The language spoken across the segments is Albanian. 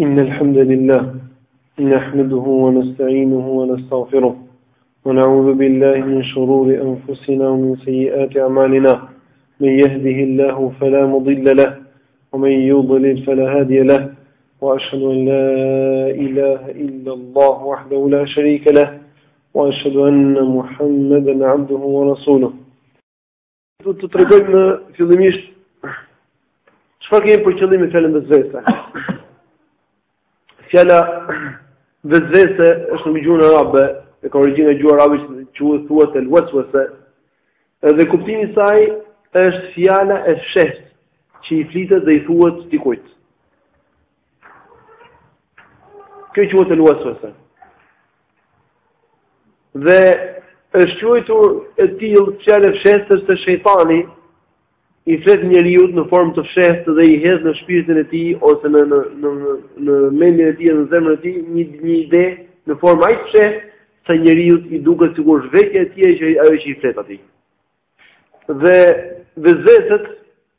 إن الحمد لله نحمده ونستعينه ونستغفره ونعوذ بالله من شرور أنفسنا ومن سيئات أعمالنا من يهده الله فلا مضل له ومن يضلل فلا هادي له وأشهد أن لا إله إلا الله وحده لا شريك له وأشهد أن محمدا عبده ورسوله Do të tregojmë fillimisht çfarë kemi për qëllim me fjalën vezvese. Fjala vezvese është në gjuhën arabe, e ka origjinën e gjuhës arabe që quhet thuhet el waswasa. Dhe kuptimi i saj është fjala e fshehtë që i flitet dhe i thuhet dikujt. Kjo quhet el waswasa. Dhe është quajtur e tillë fjalë e fshehtë se shejtani i flet njeriut në formë të fshehtë dhe i hedh në shpirtin e tij ose në në në në mendjen e tij në zemrën e tij një një ide në formë aq të fshehtë sa njeriut i duket sikur është vetja e tij ajo që i flet atij. Dhe vezveset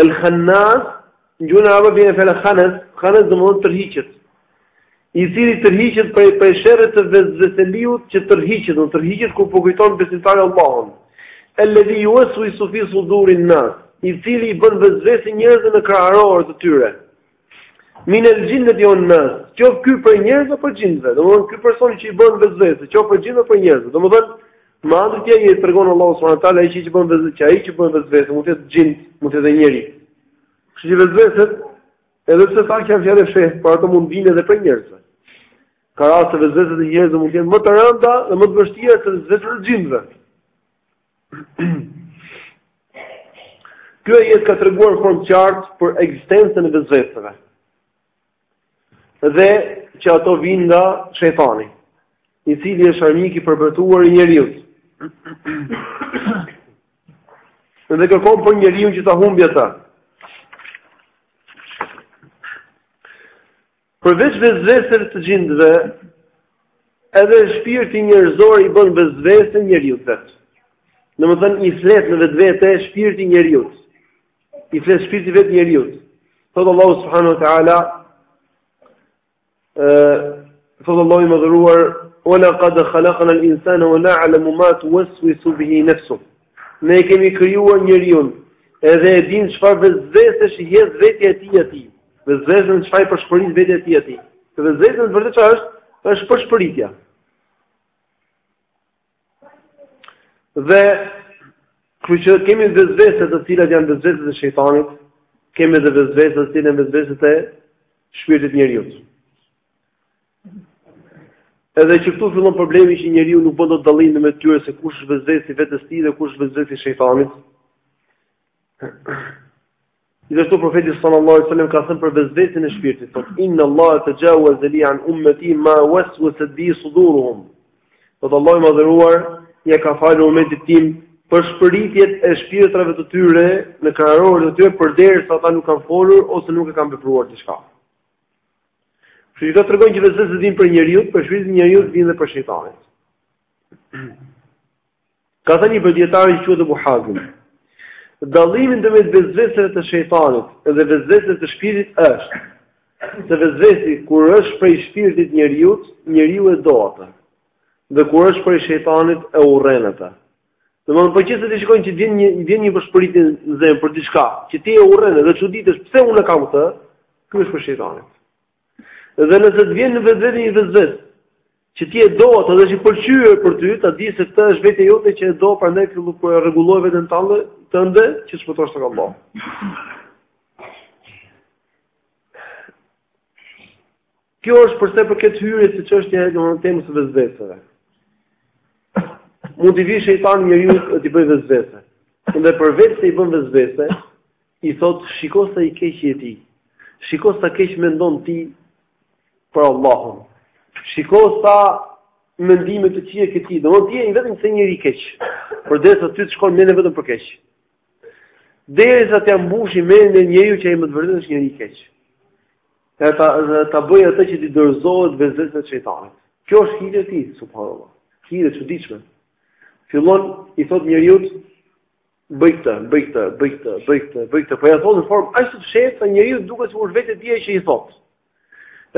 El Khannas, në gjuhën arabe vjen fjala Khanas, Khanas domethënë tërhiqet. I cili tërhiqet prej prej sherrit të vezveseliut që tërhiqet, tërhiqet kur përkujton besimtari Allahun. Alladhi yuwaswisu fi sudurin nas, i cili i bën vezvese njerëzve në kraharorët e tyre. Min el jinneti wan nas. Qoftë ky prej njerëzve prej xhinëve. Domthon ky person që i bën vezvese, qoftë prej xhinëve prej njerëzve. Domthon me anë të tij i tregon Allahu subhanahu wa taala ai që bën vezvese, që ai që bën vezvese mund të jetë xhin, mund të jetë njeri. Kështu që vezveset edhe pse pak janë fjalë të fshehta, por ato mund të vinë edhe prej njerëzve. Ka raste vezveset e njerëzve mund të jenë më të rënda dhe më të vështira se vezveset e xhinëve. Ky ajet ka treguar në formë të qartë për ekzistencën e vezveseve. Dhe që ato vijnë nga shejtani, i cili është armik i përbetuar i njeriut. Dhe kërkon prej njeriut që ta humbi atë. Përveç vezveseve të xhindëve, edhe shpirti njerëzor i bën vezvese njeriut vet. Domethënë i flet në vetvete shpirti njeriut. I flet shpirti i vet njeriut. Thot Allahu subhanahu wa taala ë thot Allahu i madhëruar wa laqad khalaqna al-insana wa na'lamu ma tuwaswisu bihi nafsuh. Ne kemi krijuar njeriun edhe e dimë çfarë vezvesesh i hedh vetja e tij atij. Vezvesen, çfarë i pëshpërit vetja e tij atij. Se vezvesja në të vërtetë çfarë është? Është pëshpëritja. Dhe sikurse kemi vezvese të cilat janë vezveset e shejtanit, kemi edhe vezvese të cilat janë vezveset e shpirtit të njeriut. Edhe që këtu fillon problemi që njeriu nuk bën dot dallim mes tyre se kush është vezvese i vetes së tij dhe kush është vezvese i shejtanit. Gjithashtu profeti sallallahu alaihi wasallam ka thënë për vesvesen e shpirtit, thotë inna Allahu tajawaza li an ummati ma waswasa bihi suduruha. Thotë Allahu i madhëruar ja ka falur umetit tim pëshpëritjet e shpirtrave të tyre në kraharorët e tyre përderisa ata nuk kanë folur ose nuk e kanë vepruar diçka. Kështu që kjo tregon që vesvesja vjen prej njeriut, prej shpirtit të njeriut vjen dhe prej shejtanit. Ka thënë një prej dijetarëve quhet Ebu Hazim. Dallimi ndërmjet vesveseve të shejtanit dhe vesveseve të shpirtit është. Se vesvesi kur është prej shpirtit të njeriut, njeriu e do atë. Dhe kur është prej shejtanit e urren atë. Domethënë po qe se ti shikon që vjen një, vjen një pëshpëritje në zemër për diçka, që ti e urren dhe çuditesh pse unë e kam këtë, ky është prej shejtanit. Dhe nëse të vjen në vetvete një vesves, Që ti e do atë dhe është i pëlqyer për ty, ta di se kjo është vetja jote që e do, prandaj fillo e rregulloje veten tënde, që të shpëtosh tek Allahu. Kjo është përsa i përket hyrjes së çështjes e domethënë temës së vesveseve. Mund t'i vijë shejtani njeriut e t'i bëjë vesvese. Dhe përveç se i bën vesvese, i thotë shiko sa i keq je ti. Shiko sa keq mendon ti për Allahun. Shiko sa mendime të këqija ke ti. Domthon ti je vetëm se njeri i keq. Përderisa ty të shkon mendja vetëm për keq. Derisa t'ia mbushi mendjen njeriut që ai me të vërtetë është njeri i keq. Dhe ta bëjë atë që t'i dorëzohet vesveses së shejtanit. Kjo është hile e tij, subhanallahu. Hile e çuditshme. Fillon i thotë njeriut Bëj këtë, bëj këtë, bëj këtë, bëj këtë, bëj këtë. Po ja thotë në formë aq të fshehtë sa njeriut i duket sikur është vetja e tij që i thotë.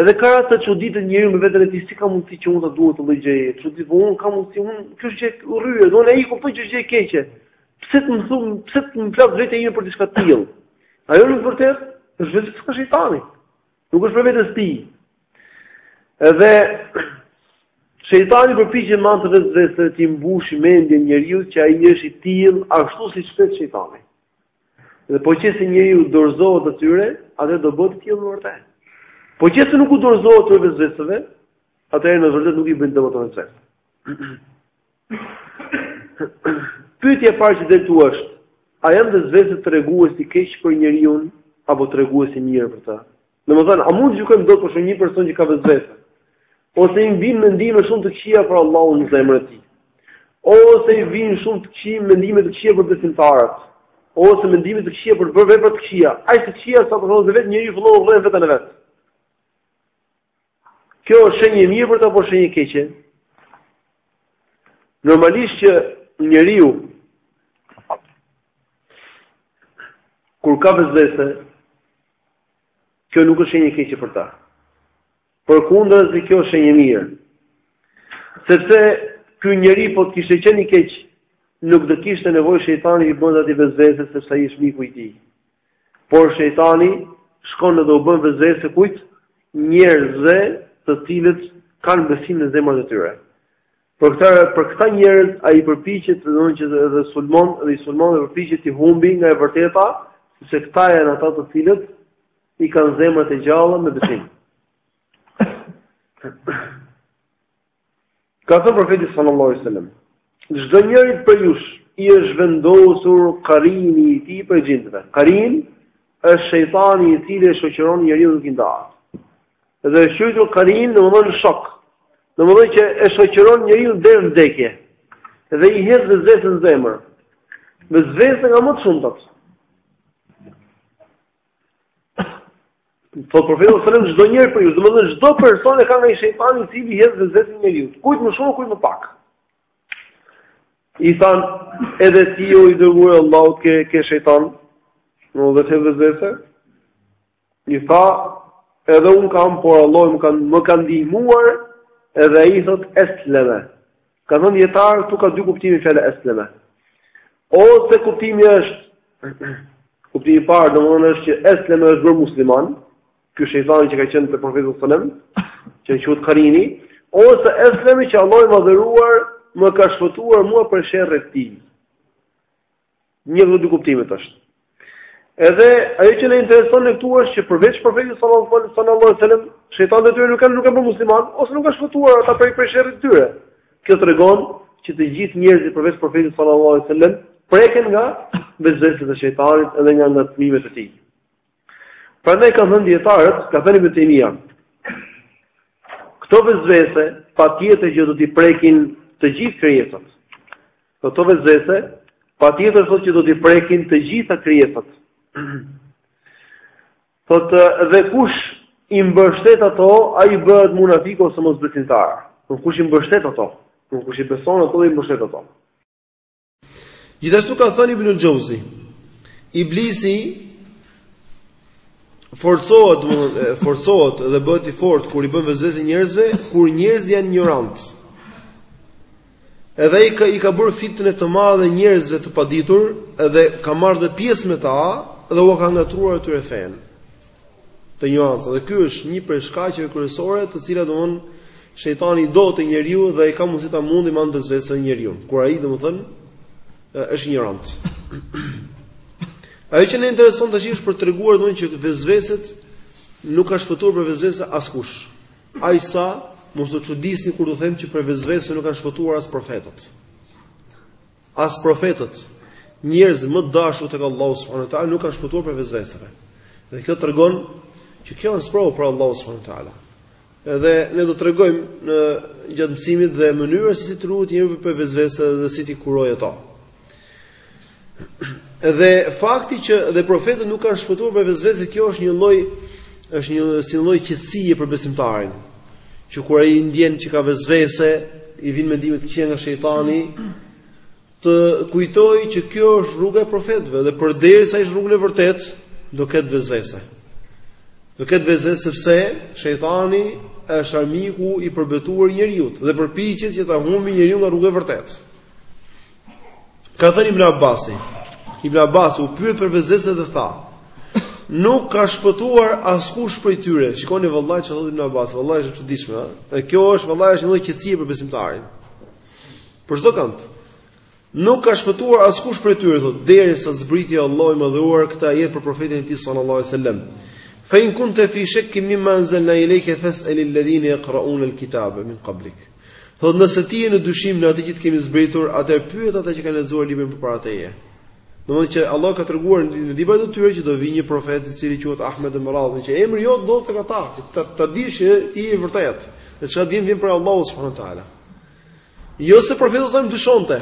Edhe ka raste çuditet njeriu me veten e tij si ka mundësi që unë ta dua këtë lloj gjëje. Çudi po si ka mundësi unë këtë gjë e urrej, domethënë ai e kupton që është gjë e keqe. Pse të më thotë, pse të më flasë vetja ime për diçka të tillë? Ajo në të vërtetë është vesvese nga shejtani. Nuk është prej vetes së tij. Edhe shejtani përpiqet me anë të vesveseve t'i mbushi mendjen njeriut që ai është i tillë ashtu siç thotë shejtani. Dhe po qe se njeriu u dorëzohet atyre, atëherë do bëhet i tillë vërtet. Po qe se nuk u dorëzohet vesveseve, atëherë në të vërtetë nuk i bëjnë dëm ato vesvese. Pyetja e parë që del këtu është, a janë vesveset tregues i keq për njeriun apo tregues i mirë për ta? Domethënë, a mund të gjykojmë dot për shu një person që ka vesvese? Ose i vijnë mendime shumë të këqija për Allahun në zemrën e tij? Ose i vijnë shumë të këqija mendime të këqija për besimtarët? Ose mendime të këqija për të bërë vepra të këqija? Aq të këqija sa që vetë njeriu fillon të vjellë veten e vet. Kjo është shenjë e mirë për ta apo shenjë e keqe? Normalisht që njeriu kur ka vezvese, kjo nuk është shenjë e keqe për ta. Përkundrazi kjo është shenjë e mirë. Sepse ky njeri po të kishte qenë i keq, nuk do kishte nevojë shejtani t'i bënte atij vezvese sepse ai është miku i tij. Por shejtani shkon dhe u bën vezvese kujt? Njerëzve të cilët kanë besim në zemrat e tyre. Për këta për këta njerëz ai përpiqet të thonë që edhe sulmon dhe i sulmon dhe përpiqet t'i humbi nga e vërteta, sepse këta janë ata të cilët i kanë zemrat e gjalla me besim. Ka thënë profeti sallallahu alaihi wasallam, çdo njeri prej jush i është vendosur karini i tij prej xhindëve. Karin është shejtani i cili e shoqëron njeriun dhe nuk i ndahet. Dhe është quajtur karin, domethënë shok. Domethënë që e shoqëron njeriun deri në vdekje. Dhe i hedh vezvese në zemër. Vezvese nga më të shumtat. Thot profeti sallallahu alajhi wasallam çdo njeri prej jush, domethënë çdo person e ka një shejtan i cili i hedh vezvese njeriut. Kujt më shumë, kujt më pak. I than edhe ti o i dërguar i Allahut ke ke shejtan. Dhe të hedh vezvese. Ai tha edhe un kam por Allah më ka më ka ndihmuar edhe ai thot esleme. Kanë thënë dijetarët, këtu ka dy kuptime fjala esleme. Ose kuptimi është kuptimi i parë, domthonë është që esleme është bërë musliman, ky shejtani që ka qenë te profeti sallallahu alajhi wasallam, që quhet Karini, ose esleme që Allahu i madhëruar më ka shpëtuar mua prej sherrit të tij. Një nga këto dy kuptimet është. Edhe ajo që na intereson ne këtu është që përveç profetit sallallahu alaihi wasallam, shejtanët e tyre nuk janë nuk janë bërë musliman ose nuk kanë shpëtuar ata prej prej sherrit të tyre. Kjo tregon që të gjithë njerëzit përveç profetit sallallahu alaihi wasallam preken nga vezveset e shejtanit edhe nga ngacmimet e tij. Prandaj kanë thënë dijetarët, ka thënë Ibn Taymija, këto vezvese patjetër që do t'i prekin të gjithë krijesat. Këto vezvese patjetër thotë që do t'i prekin të gjitha krijesat. Thotë dhe kush i mbështet ato, ai bëhet munafik ose mosbesimtar. Kush i mbështet ato? Kush i beson ato dhe i mbështet ato? Gjithashtu ka thënë Ibnul Xheuzi, Iblisi forcohet, domethënë forcohet dhe bëhet i fortë kur i bën vezvese njerëzve, kur njerëzit janë injorant. Edhe i ka i ka bërë fitnë të madhe njerëzve të paditur, edhe ka marrë dhe pjesë me ta dhe ua ka ngatruar atyre fenë. te injoranca dhe ky është një prej shkaqeve kryesore të cilat domthon shejtani i do te njeriu dhe ai ka mundësi ta mundi me anë të vezveseve njeriun kur ai domthon është injorant ajo që na intereson tash është për treguar domthon që vezveset nuk ka shpëtuar prej vezveseve askush aq sa mos u çudisni kur u them që prej vezveseve nuk kanë shpëtuar as profetët As profetët, njerëzit më të dashur tek Allahu subhanahu wa taala nuk kanë shpëtuar prej vezvesave. Dhe kjo tregon që kjo është sprovë prej Allahut subhanahu wa taala. Edhe ne do të tregojmë gjatë mësimit dhe mënyrën se si të ruhet njeriu prej vezveseve dhe si t'i kurojë ato. Edhe fakti që dhe profetët nuk kanë shpëtuar prej vezveseve, kjo është një lloj është si një lloj qetësie për besimtarin. që kur ai ndjen që ka vezvese, i vin mendime të këqija nga shejtani, të kujtoj që kjo është rruga e profetëve dhe përderisa është në rrugën e vërtetë, do ketë vezvese. Do ketë vezvese sepse shejtani është armiku i përbetuar i njeriut dhe përpiqet që ta humbi njeriun nga rruga e vërtetë. Ka thënë Ibn Abbasi, Ibn Abbasi u pyet për vezveset dhe tha, nuk ka shpëtuar askush prej tyre. Shikoni vallahi çfarë thotë Ibn Abbasi, vallahi është e çuditshme, ëh. Dhe kjo është vallahi është një lloj qetësie për besimtarin. Për çdo kënd. Nuk ka shpëtuar askush prej tyre, thotë, derisa zbriti Allahu i madhëruar këtë ajet për profetin e tij sallallahu alajhi wasallam. Fa in kunta fi shakkin mimma anzalna ilayka fas'al alladhina yaqra'un alkitaba min qablik. Ë Thotë nëse ti je në dyshim në atë që të kemi zbritur, atëherë pyet ata që kanë lexuar librin përpara teje. Domthon që Allah ka treguar në librat e tyre që do vijë një profet i cili quhet Ahmed e me radhë, që emri jot ndodhet tek ata, që ta, ta dish që ti je i vërtet. Dhe çka të vjen, të vjen prej Allahut subhanahu wa taala. Jo se profeti sa dyshonte.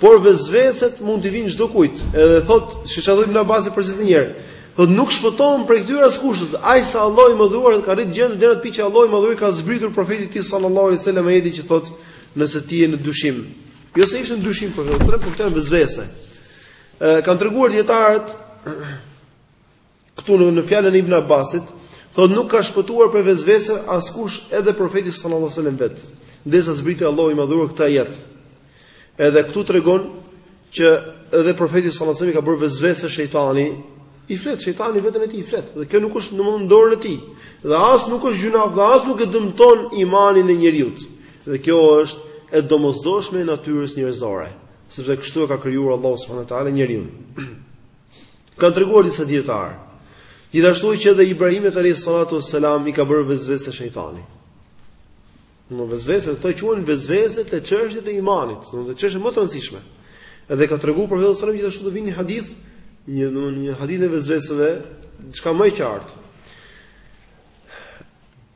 Por vezveset mund t'i vinë çdokujt. Edhe thot, siç e thotë Ibn Abbasi për çdo njeri, thotë nuk shpëton prej këtyre askush, aq sa Allahu i madhëruar ka arrit gjendja deri në atë pikë që Allahu i madhëruar ka zbritur profetit të tij sallallahu alaihi wasallam ajetin që thotë, nëse ti je në dyshim. Jo se ishte në dyshim për këtë, por këto janë vezvese. Ë kanë treguar dijetarët Këtu në fjalën e Ibn Abbasit, thotë nuk ka shpëtuar prej vezveseve askush edhe profeti sallallahu alajhi wasallam vet. Derisa zbriti Allahu i madhëruar këtë ajet. Edhe këtu tregon që edhe profetit sallallahu alajhi wasallam i ka bërë vezvese shejtani, i flet shejtani, vetja e tij i flet. Dhe kjo nuk është në dorën e tij. Dhe as nuk është gjynah, dhe as nuk e dëmton imanin e njeriut. Dhe kjo është e domosdoshme e natyrës njerëzore, sepse kështu e ka krijuar Allahu subhanahu wa taala njeriun. Kanë treguar disa dijetarë gjithashtu që edhe Ibrahimit alayhis salatu wassalam i ka bërë vezvese shejtani. Në vezvese këto quhen vezvese të çështjes së imanit, domethënë çështjet më të rëndësishme. Edhe ka treguar profeti alayhi salam gjithashtu do vijë një hadith, një do një hadith e vezveseve, diçka më e qartë.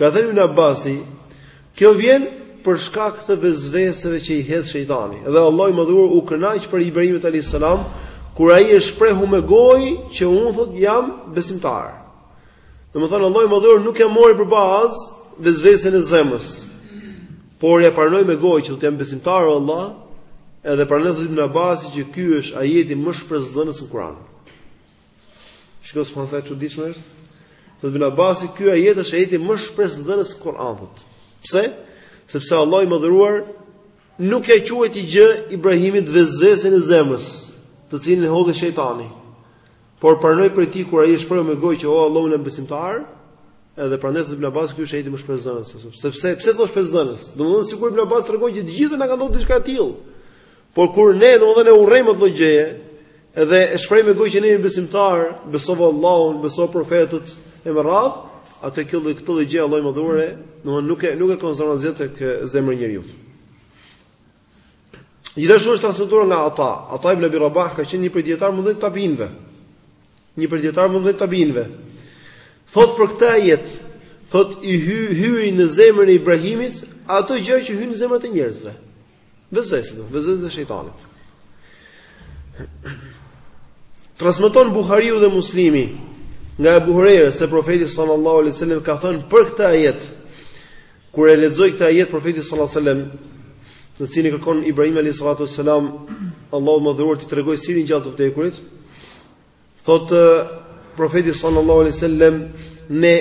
Ka thënë Ibn Abbasi, kjo vjen për shkak të vezveseve që i hedh shejtani. Dhe Allahu i Madhuar u kënaq për Ibrahimit alayhis salam kur ai e shprehu me gojë që unë thot jam besimtar. Domethënë Allahu i Madhuar nuk ia mori për bazë vezvesen e zemrës. Por ia pranoi me gojë që thot jam besimtar o Allah, edhe prandaj thot Ibn Abbasi që ky është ajeti më shpresëdhënës në Kur'an. Shikoje se sa e çuditshme është. Thot Ibn Abbas, ky ajet është ajeti më shpresëdhënës i Kuranit. Pse? Sepse Allahu i Madhëruar nuk ia quajti gjë Ibrahimit vezvesën e zemrës, të cilin e hodhi shejtani. Por pranoi prej tij kur ai e shprehu me gojë që o Allahu në besimtar, edhe prandaj thot Ibn Abbas, ky është ajeti më shpresëdhënës. Sepse pse thotë shpresëdhënës? Domthonë sikur Ibn Abbas tregon që të gjithëve na ka ndodhur diçka e tillë. Por kur ne domethënë e urrejmë atë lloj gjëje dhe e shprehim me gojë që ne jemi besimtar, besova Allahun, besova profetët e me radhë, atë kjo lloj këtë lloj gjë Allahu i Madhëruar, domethënë nuk e nuk e konsideron asgjë tek zemra e njeriu. Gjithashtu është transmetuar nga Ata, Ata ibn Abi Rabah ka qenë një prej dijetarëve të mëdhenj të tabiinëve. Një prej dijetarëve të mëdhenj të tabiinëve. Thot për këtë ajet, thot i hy, hyri në zemrën e Ibrahimit ato gjëra që hyjnë në zemrat e njerëzve. Vezvese, vezvese e shejtanit. Transmeton Buhariu dhe Muslimi nga Abu Huraira se profeti sallallahu alaihi wasallam ka thënë për këtë ajet kur e lexoi këtë ajet profeti sallallahu alaihi wasallam në të cilin i kërkon Ibrahimi alayhi salatu wasalam Allahut Madhëruar t'i tregojë si i ringjall të vdekurit Thot profeti sallallahu alaihi wasallam ne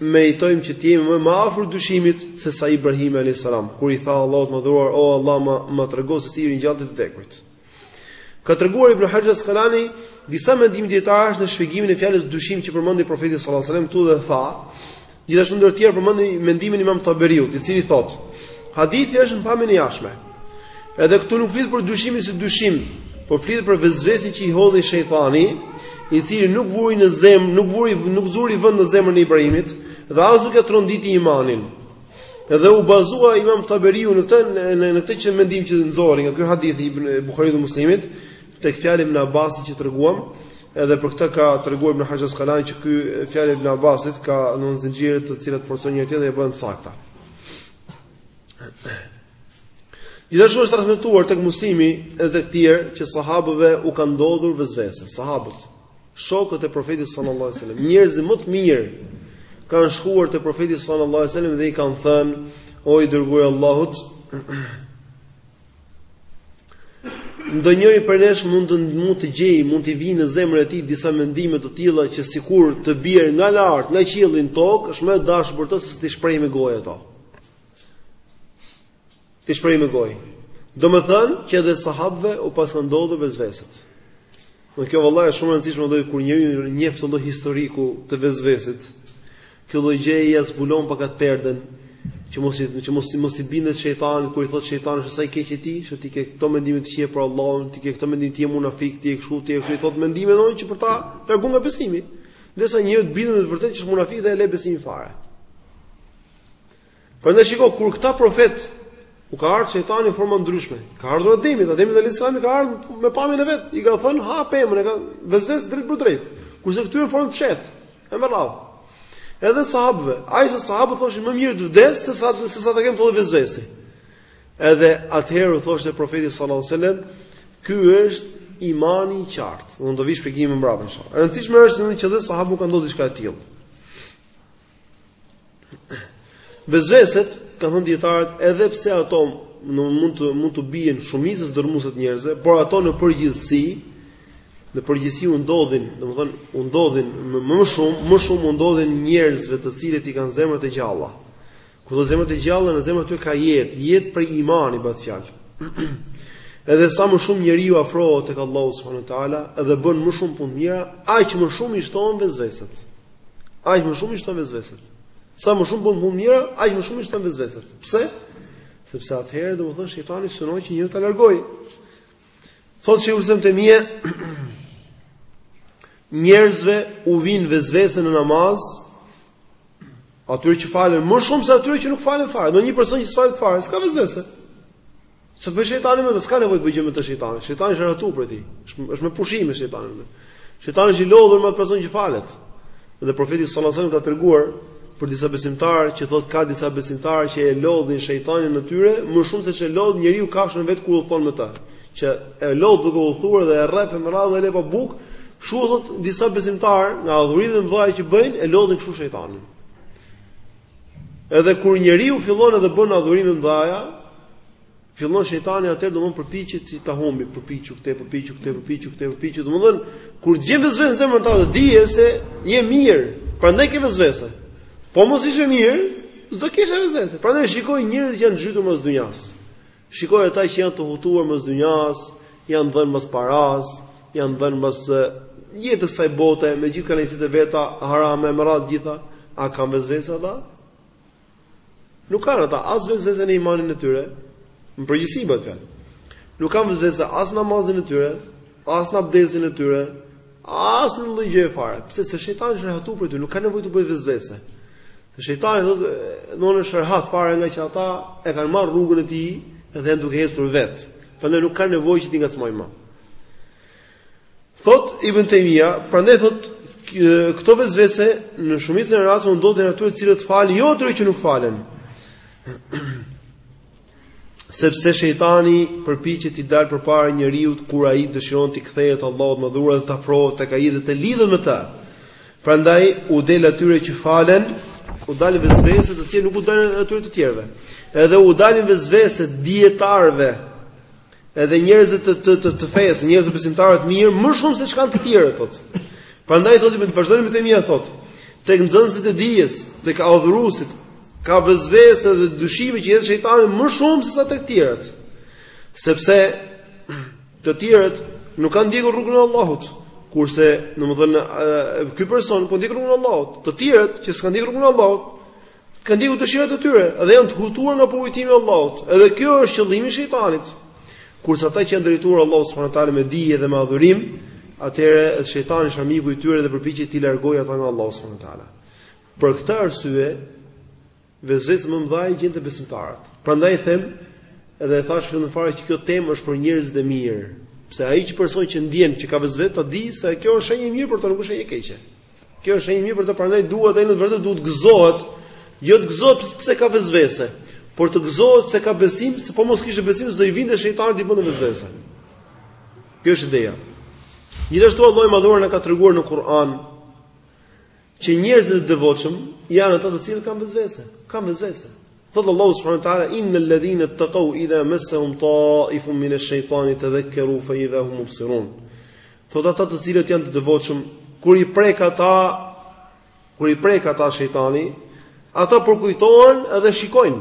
meritojmë që të jemi më më afër dyshimit se sa Ibrahim alayhis salam kur i tha Allahut të Madhëruar o Allah më më trego se si i ringjall të vdekurit. Ka treguar Ibn Hajar Asqalani disa mendime dijetarësh në shpjegimin e fjalës dyshim që përmendi profeti sallallahu alaihi wasallam këtu dhe tha Gjithashtu ndër të tjera përmendi mendimin e Imam Taberiut, i cili thotë: Hadithi është në pamjen e jashtme. Edhe këtu nuk flitet për dyshimin si dyshim, por flitet për vezvesen që i hodhi shejtani, i cili nuk vuri në zemër, nuk vuri nuk zuri vend në zemrën e Ibrahimit dhe as nuk ia tronditi imanin. Edhe u bazua Imam Taberiu në këtë në këtë që mendim që nxori nga ky hadith i Buhariut dhe Muslimit, Tek fjala e Ibn Abbasit që treguam, edhe për këtë ka treguar Ibn Haxher Askalani që kjo fjalë e Ibn Abbasit ka zinxhirë të cilat forcojnë njëri tjetrin dhe bëhen të sakta. Gjithashtu është transmetuar tek Muslimi edhe të tjerë që sahabëve u kanë ndodhur vesvese. Sahabët, shokët e Profetit sallallahu alajhi wasallam, njerëzit më të mirë kanë shkuar te Profeti sallallahu alajhi wasallam dhe i kanë thënë: "O i dërguari i Allahut, Ndonjëri prej nesh mund të mund të gjejë, mund t'i vijë në zemrën e tij disa mendime të tilla që sikur të bjerë nga lart, nga qielli në tokë, është më e dashur për të se t'i shprehë me gojë ato. T'i shprehë me gojë. Domethënë që edhe sahabëve u paska ndodhur vesveset. Dhe kjo vëlla është shumë e rëndësishme domethënë kur njeriu njeh këtë historikun e vesvesit. Kjo lloj gjëje ia zbulon pak atë perden, që mos i që mos i mos i bindet shejtanit kur i thotë shejtani se sa i keq je ti, se ti ke këto mendime të këqija për Allahun, ti ke këto mendime ti je munafik, ti je kështu, ti je kështu, i thotë mendime domethënë që për ta largu nga besimi. Derisa njeriu të bindet me të vërtetë që është munafik dhe e lë besimin fare. Prandaj shiko kur këta profetë u ka ardhur shejtani në forma të ndryshme. I ka ardhur Ademit, Ademit alejhi selam i ka ardhur me pamjen e vet, i ka thënë ha pemën, e ka vesvesë drejtpërdrejt. Kurse këtyre në formë tjetër. E me radhë. Edhe sahabëve, ai se sahabët thoshin më mirë të vdes se sa se sa ta kem këtë vesves. Edhe atëherë u thoshte profeti sallallahu alajhi wasallam, ky është imani i qartë. Do të vijë shpjegimi mbrapa inshallah. E rëndësishme është se që dhe sahabëve u ka ndodhur diçka e tillë. Vesveset, kanë thënë dietarët, edhe pse ato mund të mund t'u bien shumicës dërrmuese të njerëzve, por ato në përgjithësi në përgjithësi u ndodhin, domethënë u ndodhin më, më shumë, më shumë u ndodhin njerëzve të cilët i kanë zemrat e gjalla. Ku domethënë zemrat e gjalla, në zemrat e tyre ka jetë, jetë prej imani bëhet fjalë. edhe sa më shumë njeriu afrohet tek Allahu subhanahu wa taala, edhe bën më shumë punë të mira, aq më shumë i shtohen vesveset. Aq më shumë i shtohen vesveset. Sa më shumë bën punë të mira, aq më shumë i shtohen vesveset. Pse? Sepse atëherë domethënë shejtani synon që njeriun ta largojë. Thotë Shejhul Islam Ibn Tejmije njerëzve u vijnë vesvese në namaz, atyre që falen më shumë se atyre që nuk falen fare. Domethënë një person që s'falet fare, s'ka vesvese. S'bën shejtani me të, s'ka nevojë të bëjë gjë me të shejtani. Shejtani është rehatu prej tij. Është është me pushim me shejtanin. Shejtani është i lodhur me person që falet. Dhe profeti sallallahu alajhi wasallam ka treguar për disa besimtarë që thotë ka disa besimtarë që e lodhin shejtanin e tyre më shumë se ç'e lodh njeriu kafshën e vet kur udhëton me të. Që e lodh duke udhëtuar dhe e rreh me radhë dhe e lë pa bukë, kështu thotë disa besimtarë nga adhurimet e mëdha që bëjnë e lodhin kështu shejtanin. Edhe kur njeriu fillon edhe bën adhurime mdhaja, fillon shejtani atëherë domethënë përpiqet që ta humbi, përpiqu këtë, përpiqu këtë, përpiqu këtë, përpiqu, domethënë kur gjen vezvese n'zemrën tate dije se je mirë, prandaj ke vezvese Po mos ishe mirë, s'do kishe vezvese Prandaj shikoji njerëzit që janë zhytur mas dynjas. Shikoji ata që janë të hutuar mbas dynjas, janë dhënë mbas paras, janë dhënë mbas jetës së kësaj bote, me gjithë kënaqësitë e veta, harame me radhë të gjitha, a kanë vezvese ata? Nuk kanë ata as vezvese në imanin e tyre, në përgjithësi bëhet fjalë. Nuk kanë vezvese as në namazin e tyre, as në abdestin e tyre, As një lloj gjëje fare. Pse se shejtani është rehatu për to, nuk ka nevojë të bëj vezvese. Se shejtani thotë, "Domethënë është rehat fare nga që ata e kanë marrë rrugën e tij dhe janë duke ecur vet. Prandaj nuk ka nevojë që t'i ngacmoj më." Thot Ibn Taymija, prandaj thot këto vezvese në shumicën e rasteve ndodhin ata të cilët falen, jo ato që nuk falen. Sepse shejtani përpiqet t'i dalë përpara njeriut kur ai dëshiron t'i kthehet Allahut madhëruar dhe të afrohet tek ai dhe të lidhet me të. Prandaj u del atyre që falen, u dalin vezvese të cilat nuk u dalin atyre të tjerëve. Edhe u dalin vezvese dijetarëve Edhe njerëzit të të të, të fesë, njerëzit besimtarë të mirë, më shumë se ç'kanë të tjerët thotë. Prandaj thotë vazhdon Ibn Taymija thotë, tek nxënësit e dijes, tek adhuruesit, ka vezvese dhe dyshime që hedh shejtani më shumë se sa tek të tjerët. Sepse të tjerët nuk kanë ndjekur rrugën e Allahut, kurse domethënë ky person po ndjek rrugën e Allahut. Të tjerët që s'kan ndjekur rrugën e Allahut, Kan ndjekur dëshirat e tyre dhe janë të hutuar nga përkujtimi i Allahut. Edhe kjo është qëllimi i shejtanit. Kurse ata që janë drejtuar Allahut subhanahu wa taala me dije dhe me adhurim, atëherë shejtani është armiku i tyre dhe përpiqet t'i largojë ata nga Allahu subhanahu wa taala. Për këtë arsye, vezveset mdhaja i gjen te besimtarët. Prandaj them, edhe e thash n'fillim fare që kjo temë është për njerëzit e mirë, pse ai që person që ndjen që ka vezvese ta di se kjo është shenjë e mirë për të nuk është shenjë e keqe. Kjo është shenjë e mirë për të prandaj duhet ai në të vërtetë duhet të gëzohet, jo të gëzohet pse ka vezvese, por të gëzohet se ka besim, se po mos kishte besim s'do i vinte shejtani t'i bënte vezvese. Kjo është ideja. Gjithashtu Allahu i madhëruar na ka treguar në Kur'an që njerëzit e devotshëm janë ata të cilët kanë vezvese, kanë vezvese. Thot Allahu subhanahu wa taala innal ladhina taqaw idha massahum ta'ifun min ash-shaytani tadhakkaru fa idha hum mubsirun. Thotë ata të cilët janë të devotshëm, kur i prek ata, kur i prek ata shejtani, ata përkujtohen dhe shikojnë.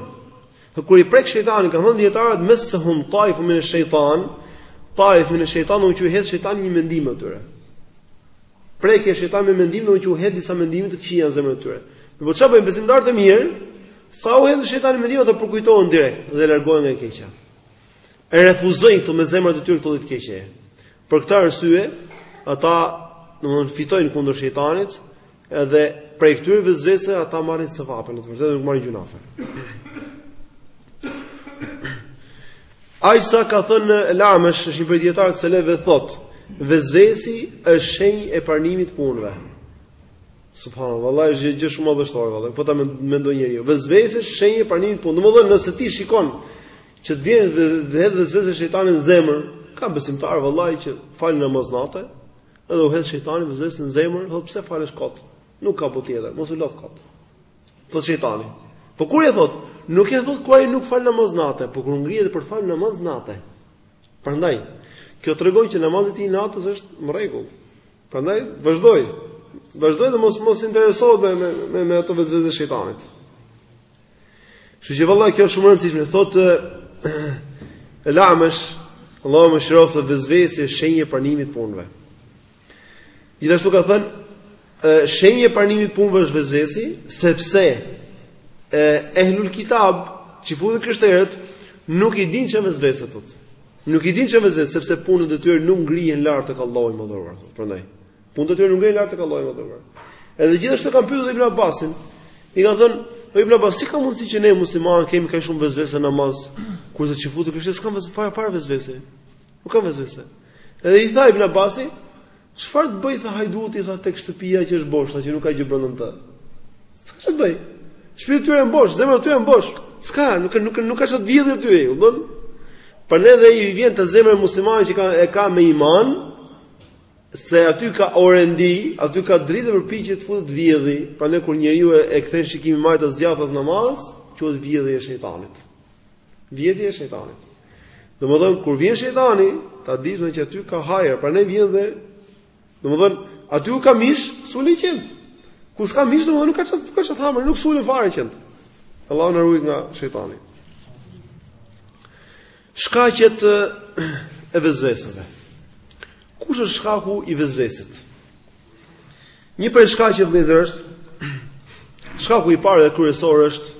Dhe kur i prek shejtani, kanë thënë dietarët messehum taifun min shejtan, taifun min shejtan u hedh shejtani një mendim aty. Prekja e shejtanit me mendim do t'u hedhë disa mendime të këqija në zemrën e tyre. Në po çfarë bëjnë besimtarët e mirë? Sa u hedh shejtani me mendim ata përkujtohen direkt dhe largohen nga e keqja. E refuzojnë këto me zemrat e tyre këto të këqija. Për këtë arsye, ata domthon fitojnë kundër shejtanit, edhe prej këtyre vezvese ata marrin sevape, në të vërtetë nuk marrin gjunafe. Ashtu siç ka thënë El Amesh, është një prej dietarëve selefë thot, vezvesi është shenjë e pranimit të punëve. Subhanallahu, vallahi është gjë shumë madhështore, vallahi. Po ta mendoj njeriu, vezvesi është shenjë e pranimit të punëve. Domthon nëse ti shikon Që të vjen dhe të hedh vezvese shejtani në zemër, ka besimtar vallahi që fal namaz nate, edhe u hedh shejtani vezvese në zemër, thotë pse falesh kot? Nuk ka botë tjetër, mos u lodh kot. Thotë shejtani. Po kur e thotë, nuk e thotë kur ai nuk fal namaz nate, por kur ngrihet për të fal namaz nate. Prandaj, kjo tregon që namazi i tij i natës është në rregull. Prandaj vazhdojë. Vazhdojë të mos mos interesohet me me me ato vezvese të shejtanit. Kështu që valla kjo është shumë e rëndësishme. Thotë El Amesh, Allahu e mëshiroftë se vezvesi është shenjë e pranimit të punëve. Gjithashtu ka thënë, shenjë e pranimit të punëve është vezvesi, sepse e ehlul kitab, çifutët, krishterët nuk i dinë ç'janë vezvese thotë. Nuk i dinë ç'janë vezvese, sepse punët e tyre nuk ngrihen lart tek Allahu i Madhëruar. Prandaj Punët e tyre nuk ngrihen lart tek Allahu i Madhëruar. Edhe gjithashtu kanë pyetur Ibn Abbasin. I kanë thënë, "O Ibn Abbas, si ka mundësi që ne muslimanë kemi kaq shumë vezvese namaz, kurse çifutët, krishterët s'kan vezvese fare fare vezvese?" Nuk kanë vezvese. Edhe i tha Ibn Abbasi, "Çfarë të bëj tha hajduti tha tek shtëpia që është bosh, tha që nuk ka gjë brenda të." Çfarë të bëj? Shpirti tyre është bosh, zemra tyre është bosh. S'ka, nuk nuk nuk ka çfarë vjedh aty, u bën. Prandaj dhe i vjen te zemra e muslimanit që ka e ka me iman, Se aty ka orendi, aty ka dritë dhe përpiqet të futet të vjedhë, prandaj kur njeriu e kthen shikimin majtas djathtas namaz, quhet vjedhje e shejtanit. Vjedhje e shejtanit. Domethënë kur vjen shejtani, ta dish se aty ka hajër, prandaj vjen dhe domethënë aty ku ka mish, sulen qentë. Kur s'ka mish, domethënë nuk ka ça të, nuk ka ça të hanë, nuk sulen fare qentë. Allahu na ruaj nga shejtani. Shkaqet e vezvesëve. Kush është shkaku i vezvesit? Një prej shkaqeve vëllezër është shkaku i parë dhe kryesor është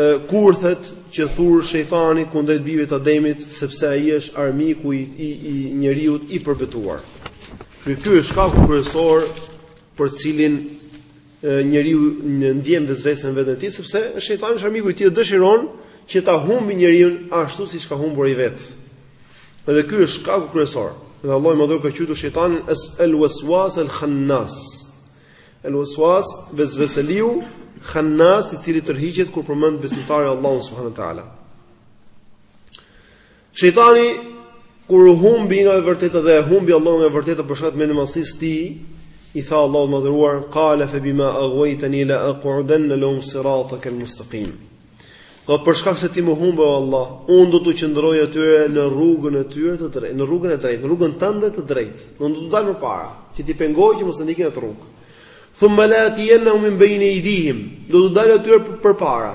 ë kurthet që thur shejtani kundrejt bijve të Ademit sepse ai është armiku i i, i njeriut i përbetuar. Ky ky është shkaku kryesor për cilin njeriu ndjen vezvesen në veten e tij sepse shejtani është armiku i tij dhe dëshiron që ta humbi njeriun ashtu siç ka humbur ai vetë. Edhe ky është shkaku kryesor. Dhe Allahu i madhëruar e ka qujtur shejtanin as al waswas al khannas. Al waswas vesveseliu, khannas i cili tërhiqet kur përmend besimtari Allahu subhanahu wa taala. Shejtani kur humbi nga e vërteta dhe e humbi Allahu nga e vërteta për shkak të mendjemadhësisë së tij, i tha Allahut të madhëruar, "Qala fa bima aghwaytani la aqudan lahum siratak al-mustaqim." Po për shkak se ti më humbe o Allah, unë do t'u qëndroj atyre në rrugën e tyre të drejtë, në rrugën e drejtë, në rrugën tënde të drejtë. Unë do t'u dal përpara, që t'i pengoj që mos ta ndjekin atë rrugë. Thumma la atiyannahum min bayni aydihim. Do t'u dal atyre përpara.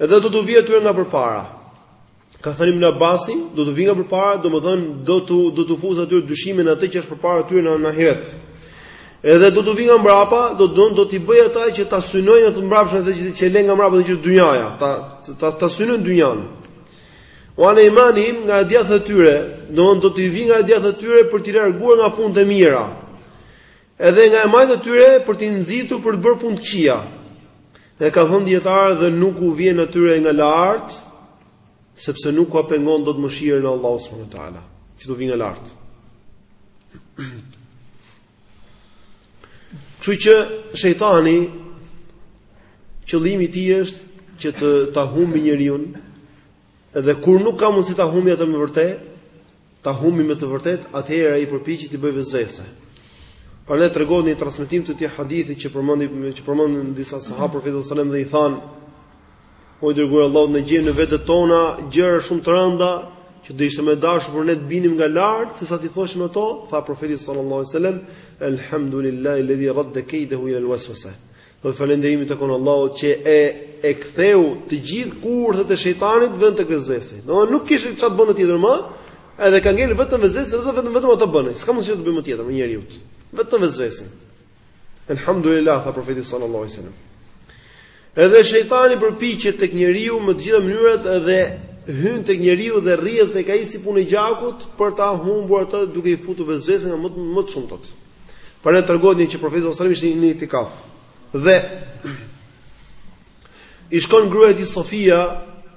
Edhe do t'u vij atyre nga përpara. Ka thënë Ibn Abbasi, do t'u vij nga përpara, domethënë do të do t'u fus atyre dyshimin në atë që është përpara tyre në ahiret. Edhe do t'u vij nga mbrapa, do të thotë do t'i bëj ata që ta synojnë të mbrapshtën atë që që lënë nga mbrapa atë që është dynjaja, ta ta ta synojnë dynjan. Wa an aymanihim nga e djathta e tyre, do të do t'i vij nga e djathta e tyre për t'i larguar nga punët e mira. Edhe nga e majta e tyre për t'i nxitur për të bërë punë të këqija. Dhe kanë thënë dijetarët dhe nuk u vjen atyre nga lart, sepse nuk ua pengon dot mëshirën e Allahut subhanahu wa taala, që t'u vijë nga lart. Kështu që shejtani qëllimi i tij është që të ta humbi njeriun edhe kur nuk ka mundësi ta humbi atë me të vërtetë, ta humbi me të vërtetë, atëherë ai përpiqet t'i bëjë vezvese. Prandaj tregohet në një transmetim të këtij hadithi që përmendi që përmendën disa sahabë profetit sallallahu alajhi wasallam dhe i thanë O i dërguar i Allahut ne gjejmë në vetet tona gjëra shumë të rënda që do ishte më e dashur për ne të binim nga lart sesa t'i thoshim ato, tha profeti sallallahu alajhi wasallam, elhamdulillahi alladhi radda kaydahu ila alwaswasa. Dhe falënderimi i takon Allahut që e e ktheu të gjithë kurthet e shejtanit vetëm te vezvesi. Domethënë nuk kishte çfarë të bënte tjetër më, edhe ka ngel vetëm vezvese dhe vetëm vetëm ato bën. S'ka mundësi të bëjë më tjetër me njeriun. Vetëm vezvese. Elhamdulillah tha profeti sallallahu alaihi wasallam. Edhe shejtani përpiqet tek njeriu me të gjitha mënyrat dhe hyn tek njeriu dhe rrjedh tek ai si puna e gjakut për ta humbur atë duke i futur vezvese nga më më të shumtat. Pra na tregohet një që profeti sallallahu alajhi wasallam ishte në itikaf. Dhe i shkon gruaja e tij Safia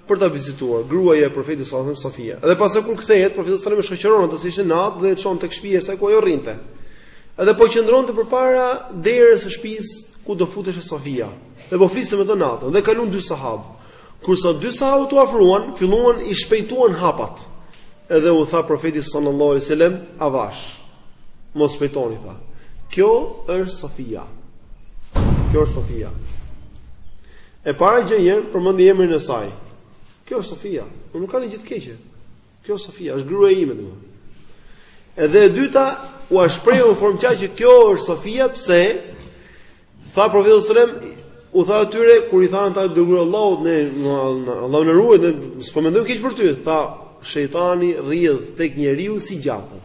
për ta vizituar, gruaja e profetit sallallahu alajhi wasallam Safia. Dhe pastaj kur kthehet, profeti sallallahu alajhi wasallam e shoqëron atë se ishte natë dhe e çon tek shtëpia e saj ku ajo rrinte. Edhe po qëndronte përpara derës së shtëpisë ku do futeshe Safia. Dhe po fliste me të natën dhe kalojnë dy sahabë. Kur sa dy sahabët u afruan, filluan i shpejtuan hapat. Edhe u tha profeti sallallahu alaihi wasallam, "Avash, mos shpejtoni tha. Kjo është Safia. Kjo është Safia." E para gjë një, përmendi emrin e saj. Kjo është Safia. Po nuk ka një gjë të keqe. Kjo është Safia, është gruaja ime domethënë. Edhe e dyta, ua shprehu në formë që kjo është Safia pse Tha profeti sallallahu alajhi wasallam, u tha atyre kur i thanë të Dërguarit të Allahut ne Allahu na ruajt ne s'po mendojmë keq për ty tha shejtani rrjedh tek njeriu si gjaku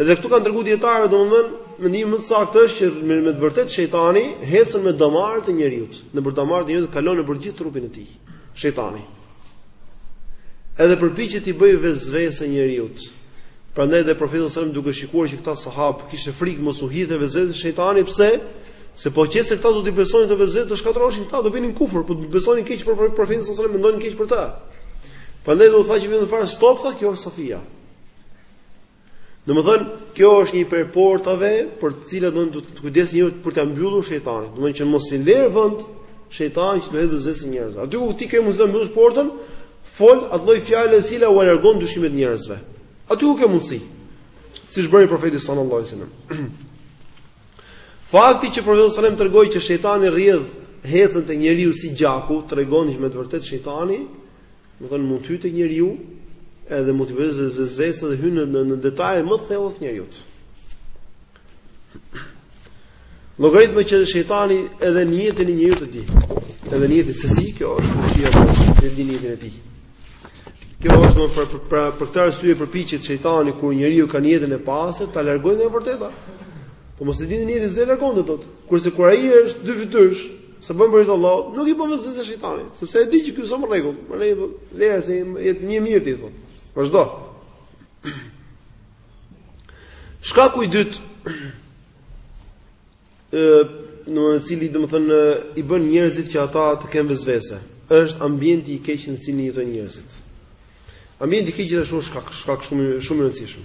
edhe këtu kanë treguar dijetarët domethënë mendimi më të saktë është që me, me të vërtetë shejtani ecën me damarët e njeriut nëpër damarët e njeriut kalon nëpër gjithë trupin e tij shejtani. Edhe përpiqet t'i bëjë vesvese njeriut. Prandaj dhe profeti sallallahu alajhi wasallam duke shikuar që këta sahabë kishte frikë mos u hidhe vesvese shejtani, pse? Se po qe se këta do të besonin te vesveset shkatërroshin këta, do binin në kufër, po do besonin keq për profetin sallallahu alajhi wasallam, mendonin keq për të. Prandaj dhe u tha që në vend fare stop tha kjo është Safia. Domethënë, kjo është një prej portave për të cilat duhet të kujdeset njeriu për t'ia mbyllur shejtanit. Domethënë që mos i lërë vend shejtanit që të hedhë vesvese njerëzve. Aty ku ti ke mundësi të mbyllësh portën, fol atë lloj fjalë e cila ua largon dyshimet njerëzve. Aty ku ke mundësi. Siç bëri profeti sallallahu alajhi wasallam. Fakti që profeti sallallahu alajhi wasallam tregoi që shejtani rrjedh hecën te njeriu si gjaku, tregon që me të vërtetë shejtani Domethënë mund të hyjë tek njeriu edhe mund t'i bëjë vesvese dhe hyn në në detaje më të thella të njeriu. Llogaritni që shejtani edhe nijetin e njeriut e di. Edhe nijetin se si kjo është çështja e di nijetin e tij. Kjo është më për për për, për këtë arsye përpiqet shejtani kur njeriu ka nijetin e pastër ta largojë nga e vërteta. Po mos e dinte nijetin s'e largonte dot. Kurse kur ai është dy fytyrësh, S'e bën për Allah, nuk i bën vesvese shejtani, sepse e di që ky është në rregull, më lej leja se je tani mirë ti thotë. Vazhdo. Shkaku i dytë ë në të cilin domethënë i bën njerëzit që ata të kenë vesvese, është ambienti i keq në të cilin jetojnë njerëzit. Ambienti i keq është shumë shkak, shkak shumë shumë i rëndësishëm.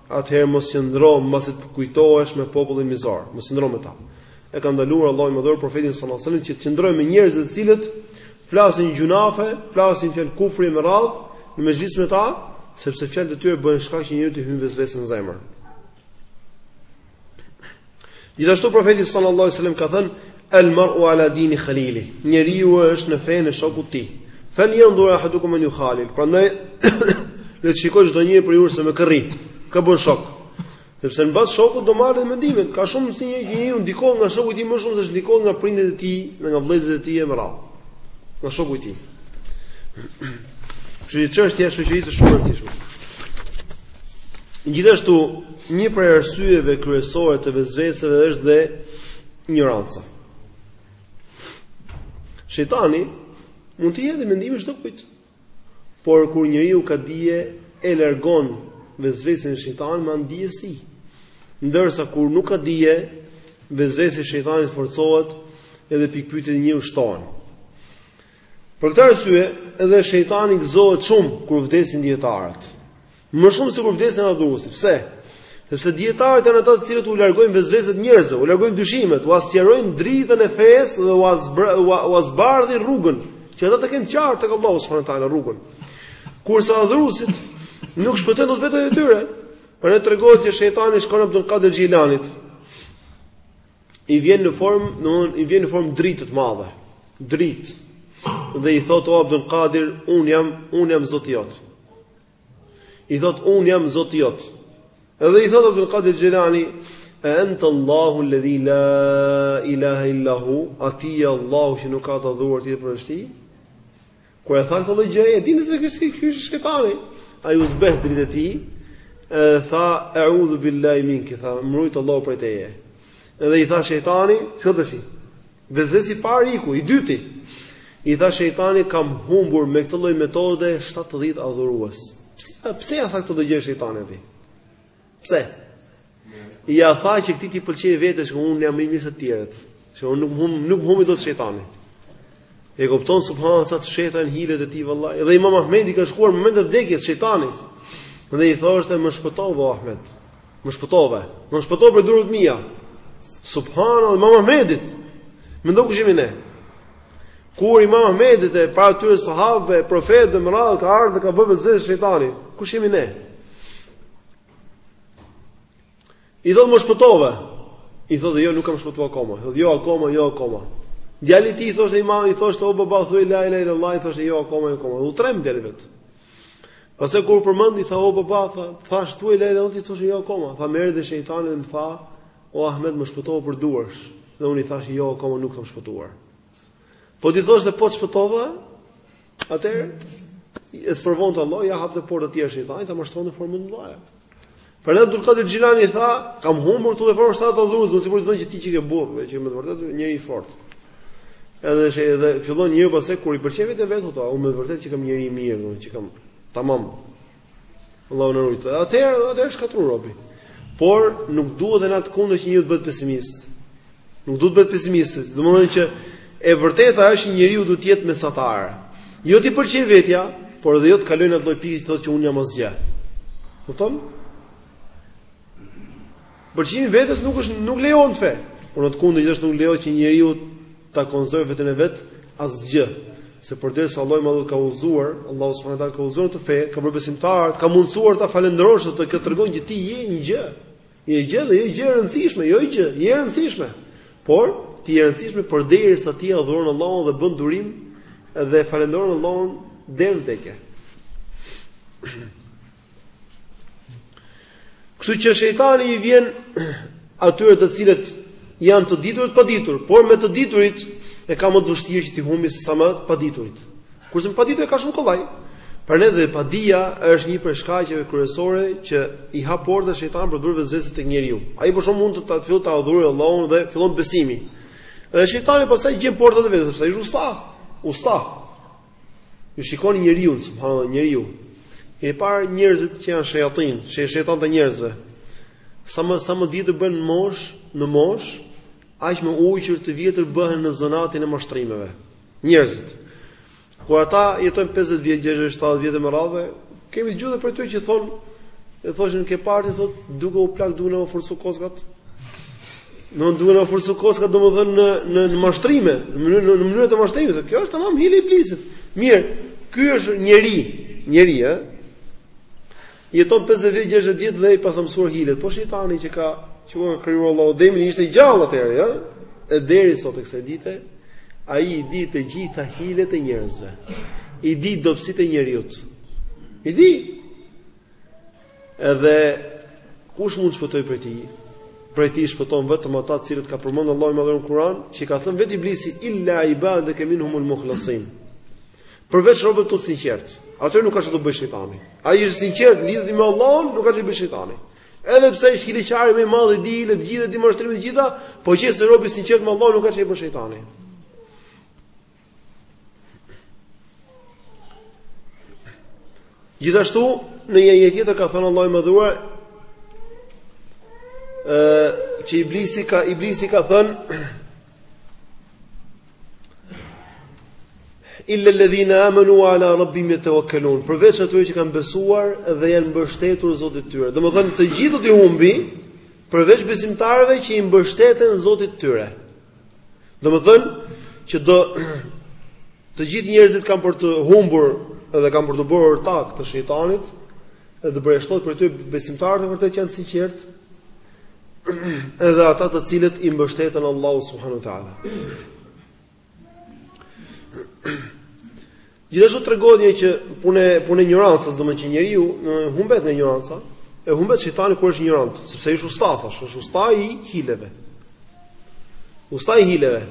Atëherë mos qëndro mbasi të kujtohesh me popullin mizor, mos qëndro me ta. E ka ndaluar Allahu i Madhëruar profetin sallallahu alajhi wasallam që të qëndrojë me njerëz të cilët flasin gjunafe, flasin fjalë kufri me radhë në mexhlis me ta, sepse fjalët e tyre bëhen shkak që njeriut t'i hyjë vesvese në zemër. Gjithashtu profeti sallallahu alajhi wasallam ka thënë El mar'u ala dini khalili. Njeriu është në fenë e shokut të tij. Fal yandhur ahadukum man yukhalil. Prandaj le të shikojë çdo njeri për ju se më kërri. Kë bën shok? Sepse në bazë shokut do marrë dhe mendimet. Ka shumë sinjale që njeriu ndikohet nga shoku i tij më shumë se ç'ndikohet nga prindërit e tij, nga vëllezërit e tij e me radhë. Nga shoku i tij. Kështu që çështja e shoqërisë është shumë e rëndësishme. Gjithashtu, një prej arsyeve kryesore të vesveseve është dhe injoranca. Shejtani mund t'i hedhë mendime çdokujt. Por kur njeriu ka dije e largon vesvesen e shejtanit me lehtësi. Ndërsa kur nuk ka dije, vesvesi i shejtanit forcohet edhe pikëpyetjet te njeriu shtohen. Për këtë arsye, edhe shejtani gëzohet shumë kur vdesin dijetarët. Më shumë se kur vdesin adhuruesit. Pse? Sepse dijetarët janë ata të cilët u largojnë vesveset njerëzve, u largojnë dyshimet, ua sqarojnë dritën e fesë dhe ua zbardhin rrugën, që ata të kenë qartë tek Allahu subhanahu wa taala rrugën. Kurse adhuruesit nuk shpëtojnë dot veten e tyre. Por ne tregohet që shejtani shkon te Abdul Qadir Xhilanit. i vjen në formë, domthonë i vjen në formë dritë të madhe. Dritë. Dhe i thotë o Abdul Qadir, un jam, un jam Zoti jot. I thotë un jam Zoti jot. Edhe i thotë Abdul Qadir Jilani, "A anta Allahu alladhi la ilaha illa hu?" A ti je Allahu që nuk ka të adhuruar tjetër përveç tij. Kur e tha këtë lloj gjëje, e dinte se ky është ky është shejtani. Ai u zbeh dritë e tij, e tha e'udhu billahi mink, tha më ruajt Allahu prej teje. Edhe i tha shejtani, filltësi. Vesvesi i parë iku, i dyti. I tha shejtani kam humbur me këtë lloj metode 70 adhurues. Pse pse ja tha këtë gjë shejtani atij? Pse? Ia tha që këtij t'i pëlqejë vetja që unë jam më i mirë se të tjerët. Se mu nuk më hum nuk më humbi dot shejtani. E kupton subhanallahu sa të ka shejtani hilet e tij vallahi. Edhe Imam Ahmedit i ka shkuar në moment të vdekjes shejtani. Dhe i thoshte më shpëtove o Ahmed. Më shpëtove. Më shpëtove prej duarve të mia. Subhanallahu Imam Ahmedit. Mendo kush jemi ne? Kur Imam Ahmedit e përpara tyre sahabëve, profetëve me radhë ka ardhur dhe ka bërë vesvese shejtani. Kush jemi ne? I thotë më shpëtove. I thotë jo, nuk kam shpëtuar akoma. I thotë jo akoma, jo akoma. Djali i tij thoshte imamit, i thoshte o baba, thuaj la ilaha illallah, i thoshte jo akoma, jo akoma. U tremb djali i vet. Pastaj kur u përmend i tha o baba, tha, të thashë thuaj la ilaha illallah, i thoshte jo akoma. Tha më erdhi shejtani dhe më tha, o Ahmed më shpëtove prej duarsh. Dhe unë i thashë jo akoma nuk kam shpëtuar. Po t'i thoshte po të shpëtova, atëherë e sprovonte Allahu, ia hapte portat e tjera shejtani, ta mashtronë në formë e llaj. Për Abdulkadër Xhilanin i tha, kam humbur të dhe formë shtatë të dhuzë, si për të thënë që ti qenke burrë, që me të vërtetë njeri i fortë. Edhe, shë, edhe fillon njeriu pastaj, kur i pëlqen vetja e vet, tha, unë me të vërtetë qenkam njeri i mirë, në, qenkam tamam. Allahu na ruajtë. Atëherë, atëherë është shkatërru robi. Por nuk duhet edhe në të kundërt që njeriu të bëhet pesimist. Nuk duhet të bëhet pesimist. Domethënë që e vërteta është që njeriu duhet të jetë mesatar. Jo t'i pëlqejë vetja, por edhe jo të kalojë në atë lloj pike të thotë që unë jam asgjë. Kupton? Pëlqimi i vetes nuk është nuk lejohet në fe, por në të kundërt gjithashtu nuk lejohet që njeriu ta konsiderojë veten e vet asgjë. Se përderisa Allahu më ka udhëzuar, Allahu subhanahu wa taala të ka udhëzuar te feja, të ka bërë besimtar, të ka mundësuar ta falënderosh atë, kjo tregon që ti je një gjë. Je gjë dhe je gjë e rëndësishme, jo gjë, je e rëndësishme. Por ti je e rëndësishme përderisa ti adhuron Allahun dhe bën durim dhe falënderon Allahun deri në tekë. Kështu që shejtani i vjen atyre të cilët janë të ditur të paditur, por me të diturit e ka më të vështirë që t'i humbi sesa me të paditurit. Kurse me të paditurit e ka shumë kollaj. Prandaj dhe padija është një prej shkaqeve kryesore që i hap portën shejtanit për të bërë vesvese tek njeriu. Ai për shembull mund të fillojë ta adhurojë Allahun dhe fillon besimi. Dhe shejtani pastaj gjen portat e veta, sepse ai është usta, usta. Ju shikoni njeriun, subhanallah njeriu. Keni parë njerëzit që janë shejatin, që janë shejtanët e njerëzve. Sa më sa më vjetër bëhen në moshë, në moshë, aq më ujqër të vjetër bëhen në zanatin e mashtrimeve. Njerëzit. Kur ata jetojnë 50 vjet, 60, 70 vjet me radhë, Kemi dëgjuar edhe për ato që thonë e thoshin ke partia thotë duke u plak duke u forcu kockat. Në duke u forcu kockat domethënë në në në mashtrime, në mënyrë në mënyrë të mashtrimit. Kjo është tamam hile e Iblisit. Mirë, ky është njeri, njeri ë. Jeton 50 vjet, 60 vjet dhe i paska mësuar hilet. Po shejtani që ka që kur e ka krijuar Allahu Ademin ishte gjallë atëherë, ë. E deri sot e kësaj dite Ai i di të gjitha hilet e njerëzve. I di dobësitë e njeriut. I di. Edhe kush mund të shpëtojë prej tij? Prej tij shpëton vetëm ata të cilët ka përmendur Allahu i madhëruar në Kur'an, që ka thënë vetë Iblisi illa ibadeke minhumul mukhlasin. Përveç robët e tu të sinqertë. Atyre nuk ka ç'tu bëjë shejtani. Ai është i sinqertë lidhet me Allahun, nuk ka ç'ti bëjë shejtani. Edhe pse ai është hileqari më i madh i di të gjitha di mashtrimet e gjitha, po qe se robi i sinqertë me Allahun nuk ka çfarë bën shejtani. Gjithashtu në një ajet tjetër ka thënë Allahu i madhëruar ë që iblisi ka iblisi ka thënë illa alladhina amanu wa ala rabbihim yatawakkalun përveç atyre që kanë besuar dhe janë mbështetur Zotit të tyre domethënë të gjithë do t'i humbi përveç besimtarëve që i mbështeten Zotit të tyre domethënë që do të gjithë njerëzit kanë për t'u humbur dhe kanë për t'u bërë ortakë të shejtanit dhe do përjashtohet prej tyre besimtarët e vërtetë që janë të sinqertë edhe ata të cilët i mbështeten Allahu subhanahu wa taala. Gjithashtu tregon dija që punë punë injorancës, domethënë që njeriu humbet nga injoranca, e humbet shejtani kur është injorant, sepse është ustallash, është ustai i hileve. Ustai i hileve.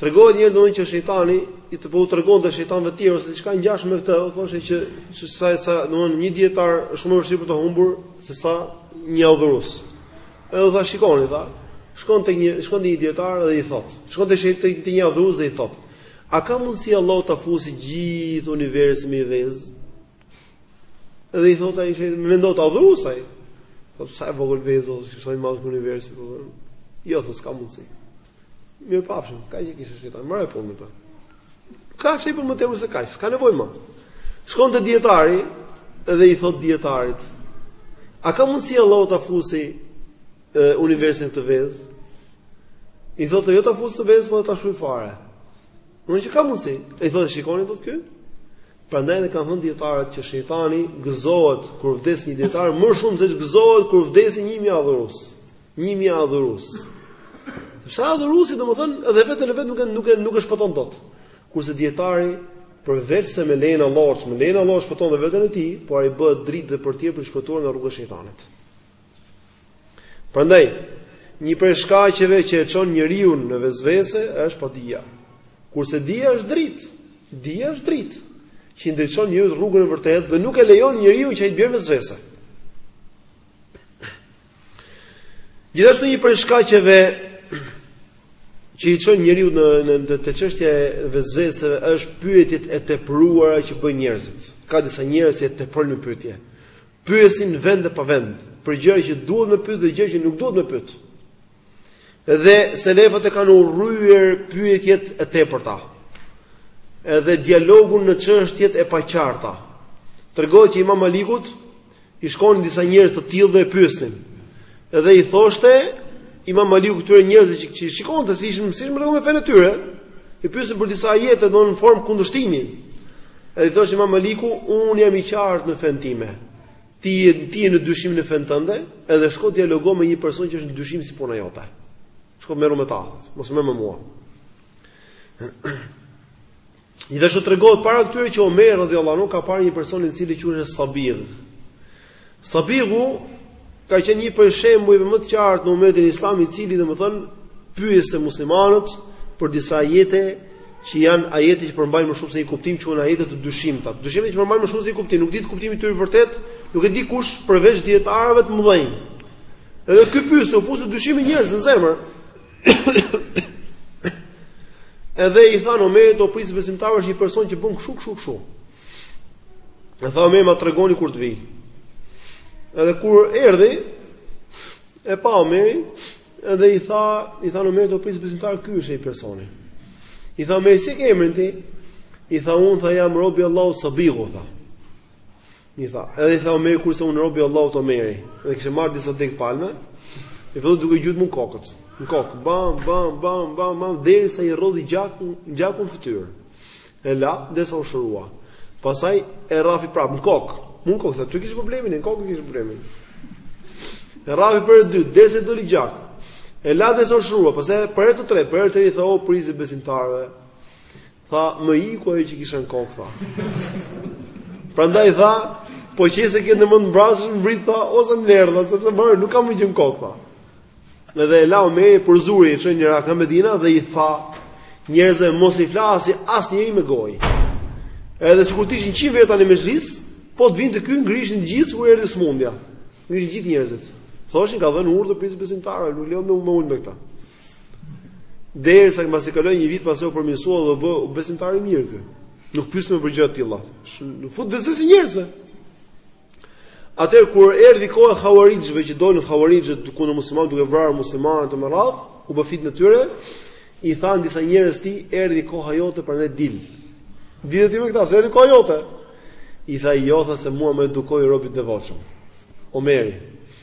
Tregon njëherë domethënë që shejtani i të po u tregonte shejtanëve të tjerë ose diçka e ngjashme me këtë, thoshte që sa sa domthonë një dietar është shumë e vështirë për të humbur se sa një adhurues. Edhe tha shikoni tha, shkon te një shkon te një dietar dhe i thot, shkon te shejt te një adhurues dhe i thot, a ka mundsi Allahu ta fusi gjithë universin me një vezë? Dhe i thot ai shejt, mendohet adhuruesi ai. Po sa e vogël veza është, sa i madh universi po. Jo, tha s'ka mundsi. Mirupafshim, ka që kishte shejtani, mbaroi punë të. Ka që i për më të se ka që, s'ka nevoj më. Shkon të dietari dhe i thot dietarit, a ka mundësi Allahu ta fusi e, universin te veza? I thotë jo ta fusi te veza, po ta shujë fare. Domethënë që ka mundësi? E i thot e shikoni, thot kjo? Prandaj dhe kanë thënë dietarët që shejtani gëzohet kur vdes një dietar, më shumë se ç'gëzohet kur vdes një mijë adhurus. Një mijë adhurus. Se adhurusi domethënë edhe veten e vet nuk e nuk e nuk e shpëton dot. Kurse dietari përveçse me lejen e Allahut, me lejen e Allahut shpëton dhe veten e tij, por ai bëhet dritë dhe për të tjerë për t'i shpëtuar nga rruga e shejtanit. Prandaj, një prej shkaqeve që e çon njeriun në vesvese është padija. Kurse dija është dritë, dija është dritë që i ndriçon njeriut rrugën e vërtetë dhe nuk e lejon njeriun që ai të bjerë në vesvese. Gjithashtu një prej shkaqeve që i çon njeriun te te çështja e vesveseve është pyetjet e tepruara që bëjnë njerëzit. Ka disa njerëz që tepërojnë me pyetje. Pyesin vend e pa vend, për gjëra që duhet me pyt dhe gjëra që nuk duhet me pyt. Dhe selefët e kanë urryer pyetjet e tepërta. Edhe dialogun në çështjet e paqarta. Tregohet që Imam Malikut I shkonin disa njerëz të tillë dhe e pyesnin. Edhe i thoshte Imam Maliku këtyre njerëzve që, që i shikonte se si ishin mësim rrugë me fenë tyre, e pyesnin për disa ajete do në formë kundërshtimi. Edhe i thoshte Imam Maliku, unë jam i qartë në fenë time. Ti je ti je në dyshim në fenë tënde, edhe shko dialogo me një person që është në dyshim si puna jote. Shko merru me ta, mos më me mua. Gjithashtu tregohet para këtyre që Omer radhiyallahu anhu ka parë një person i cili quhej Sabig. Sabigu ka qenë një prej shembujve më të qartë në umetin islam i cili domethënë pyeste muslimanët për disa ajete që janë ajete që përmbajnë më shumë se një kuptim, quhen ajete të dyshimta. Dyshimta që përmbajnë më shumë se një kuptim, nuk dihet kuptimi i tyre i vërtetë, nuk e di kush përveç dietarëve të mëdhenj. Edhe ky pyeste, u fuste dyshime njerëzve në zemër. Edhe i thanë Omerit o prijës i besimtarëve është një person që bën kshu kshu kshu. E tha Omer ma tregoni kur të vijë. Edhe kur erdhi e pa Omeri, edhe i tha, i thanë Omerit o prijës i besimtarëve ky është ai personi. I tha Omeri si e ke emrin ti? I tha unë tha jam robi i Allahut Sabigu tha. I tha, edhe i tha Omeri kurse unë robi i Allahut Omeri, dhe kishte marrë disa degë palme, filloi duke e gjujt mu në kokë, në kokë, bam, bam, bam, bam, bam, derisa i rrodhi gjaku, gjaku në fytyrë, e la, derisa u shërua, pastaj e rrahi prapë, në kokë, mu në kokë, se aty e kishte problemin, në kokë e kishte problemin, e rrahi për herë të dytë, derisa i doli gjak, e la derisa u shërua, pastaj për herë të tretë, për herë të tretë i tha, o, prijës i besimtarëve, Tha, më iku ajo që kisha në kokë, tha. Prandaj tha, po qe se ke në mend të më vrasësh më vrit tha, ose më lër tha, sepse më nuk kam më gjë në kokë, tha. Edhe e la Omeri e përzuri, e çoi në Irak nga Medina, dhe i tha, njerëzve mos i flasë asnjëri me gojë. Edhe sikur të ishin njëqind veta në mejlis, po të vinte ky, ngriheshin të gjithë, sikur erdhi sëmundja. Ngriheshin gjithë njerëzit. Thoshin ka dhënë urdhër prijësi i besimtarëve, nuk lejon me u ul me këtë. Derisa mbasi kaloi një vit pastaj u përmirësua dhe u bë besimtar i mirë ky. Nuk pyeste më për gjëra të tilla. Nuk u fuste vesvese njerëzve. Atëherë kur erdhi koha e Havarixhëve që dolën Havarixhët kundër muslimanëve duke vrarë muslimanët me radhë, u bë fitneja e tyre, i thanë disa njerëz atij, erdhi koha jote prandaj dil. Dil ti me këta, se erdhi koha jote. I tha jo tha se mua më edukoi robi i devotshëm. Omeri,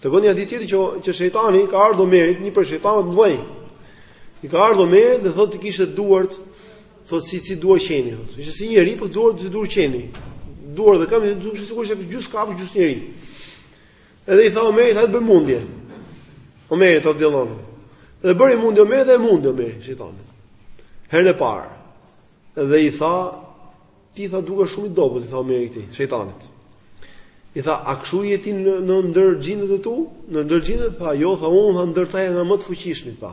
Tregon hadithi tjetër që shejtani i ka ardhur Omerit, një prej shejtanëve domethënë. I ka ardhur Omerit dhe thotë i kishte duart, thotë si si duar qeni, thotë. Ishte si njeri, po duart si duar qeni. Duar dhe këmbë duket se sigurisht është gjys kafshë gjys njeri. Edhe i tha Omerit, hajde bëjmë mundje. Omerit thotë djallon. Dhe bëri mundje Omeri dhe e mundi Omeri shejtanin. Herën e parë. Dhe i tha Ti tha dukesh shumë i dobët, i tha Omeri këtij, shejtanit. I tha, a kështu je ti në, në ndër xhindet e tu? Në ndër xhindet, tha, jo, tha, unë tha, ndër ta janë nga më të fuqishmit, tha.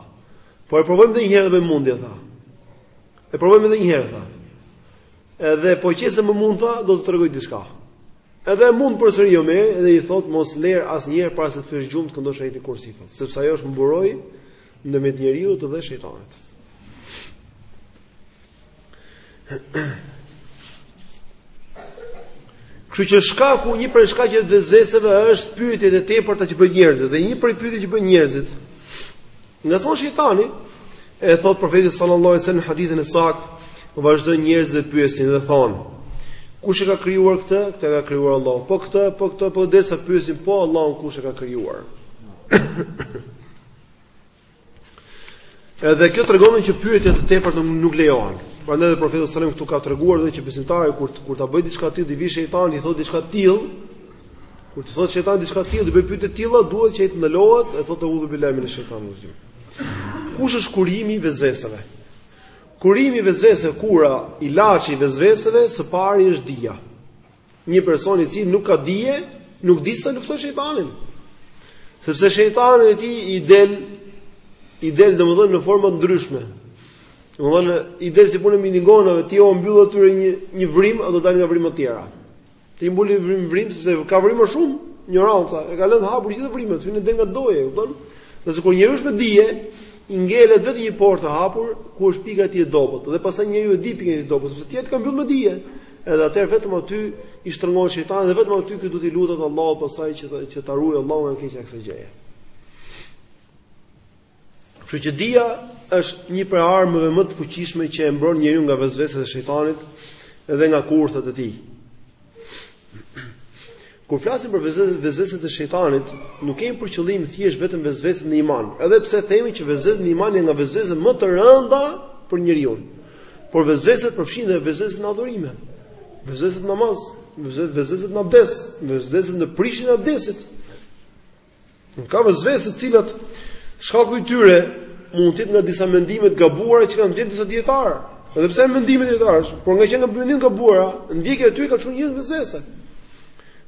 Po e provojmë edhe një herë dhe me mundje, tha. E provojmë edhe një herë, tha. Edhe po qe se më mund, tha, do të të tregoj diçka. Edhe e mund përsëri Omeri, edhe i thot, mos lër asnjëherë para se të flesh gjumë të këndosh ajetul kursi, tha. Sepse ajo është mburojë ndërmjet njeriut dhe shejtanit. Kështu që shkaku, një prej shkaqeve të vezveseve është pyetjet e tepërta që bëjnë njerëzit dhe një prej pyetjeve që bëjnë njerëzit. Ngacmon shejtani e thot profeti sallallahu alajhi wasallam në hadithin e saktë, vazhdojnë njerëzit dhe pyesin dhe thonë: Kush e ka krijuar këtë? Këtë e ka krijuar Allahu. Po këtë, po këtë, po derisa pyesin po Allahu kush e ka krijuar. Edhe kjo tregon që pyetjet e tepërta nuk lejohen. Prandaj edhe profeti sallallahu alajhi wasallam këtu ka treguar dhe që besimtari kur kur ta bëj diçka të tillë, i vijë shejtani, i thotë diçka të tillë, kur të thotë shejtani diçka të tillë, të bëj pyetje të tilla, duhet që ai të ndalohet të thotë eudhu billahi mine shejtan raxhim. Kush është kurimi i vezveseve? Kurimi i vezveseve, kura, ilaçi i vezveseve, së pari është dija. Një person i cili nuk ka dije, nuk di si ta luftojë shejtanin. Sepse shejtani atij i del i del domethënë në forma të ndryshme. Domethënë i del si puna e milingonave, ti u mbyll atyre një një vrimë, ato dalin nga vrimat e tjera. Ti mbyll vrimë vrimë sepse ka vrima shumë, ignoranca e ka lënë hapur gjithë vrimat, hyn e del nga dojë, kupton? Ndërsa kur njeriu është me dije, i ngelet vetëm një portë e hapur ku është pika e tij e dobët dhe pastaj njeriu e di pikën e tij të dobët, sepse të tjerat i ka mbyll me dije. Edhe atëherë vetëm aty i shtrëngon shejtani dhe vetëm aty ky duhet t'i lutet Allahut pastaj që ta, që ta ruaj Allahu nga e keqja e kësaj gjëje. Kështu që dija është një prej armëve më të fuqishme që e mbron njeriu nga vezveset e shejtanit dhe nga kurthat e tij. Kur flasim për vezveset e shejtanit, nuk kemi për qëllim thjesht vetëm vezveset në iman, edhe pse themi që vezveset në iman janë nga vezveset më të rënda për njeriun. Por vezveset përfshijnë edhe vezveset në adhurime, vezveset në namaz, vezveset në abdes, vezveset në prishjen e abdesit. Ka vesvese të cilat shkaku i tyre mund të jetë nga disa mendime të gabuara që kanë dhënë disa dietarë. Edhe pse janë mendime dietarësh, por ngaqë janë mendime të gabuara, ndjekja e tyre ka çuar njerëz në vesvese.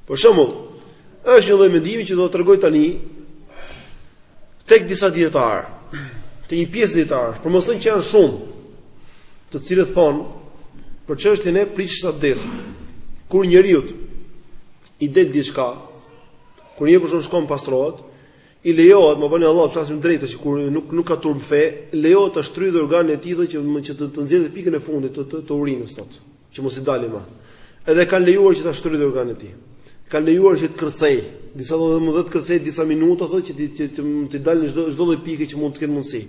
Për shembull, është një lloj mendimi që do të tregoj tani tek disa dietarë, te një pjesë dietarësh, për mos thënë që janë shumë, të cilët thonë për çështjen e prishjes së abdestit. Kur njeriu i del diçka, Kur një person shkon pastrohet, i lejohet, më bëni hallall, flasim drejt tash kur nuk nuk ka turp në fe, lejohet të shtrydhë organin e tij që më që të, të nxjerrë pikën e fundit të të, të urinës thotë, që mos i dalë më. Edhe kanë lejuar që ta shtrydhë organin e tij. Kanë lejuar që të kërcej, disa domethënë të kërcej disa minuta thotë që t'i të të dalë çdo çdo lloj pike që mund të ketë mundësi.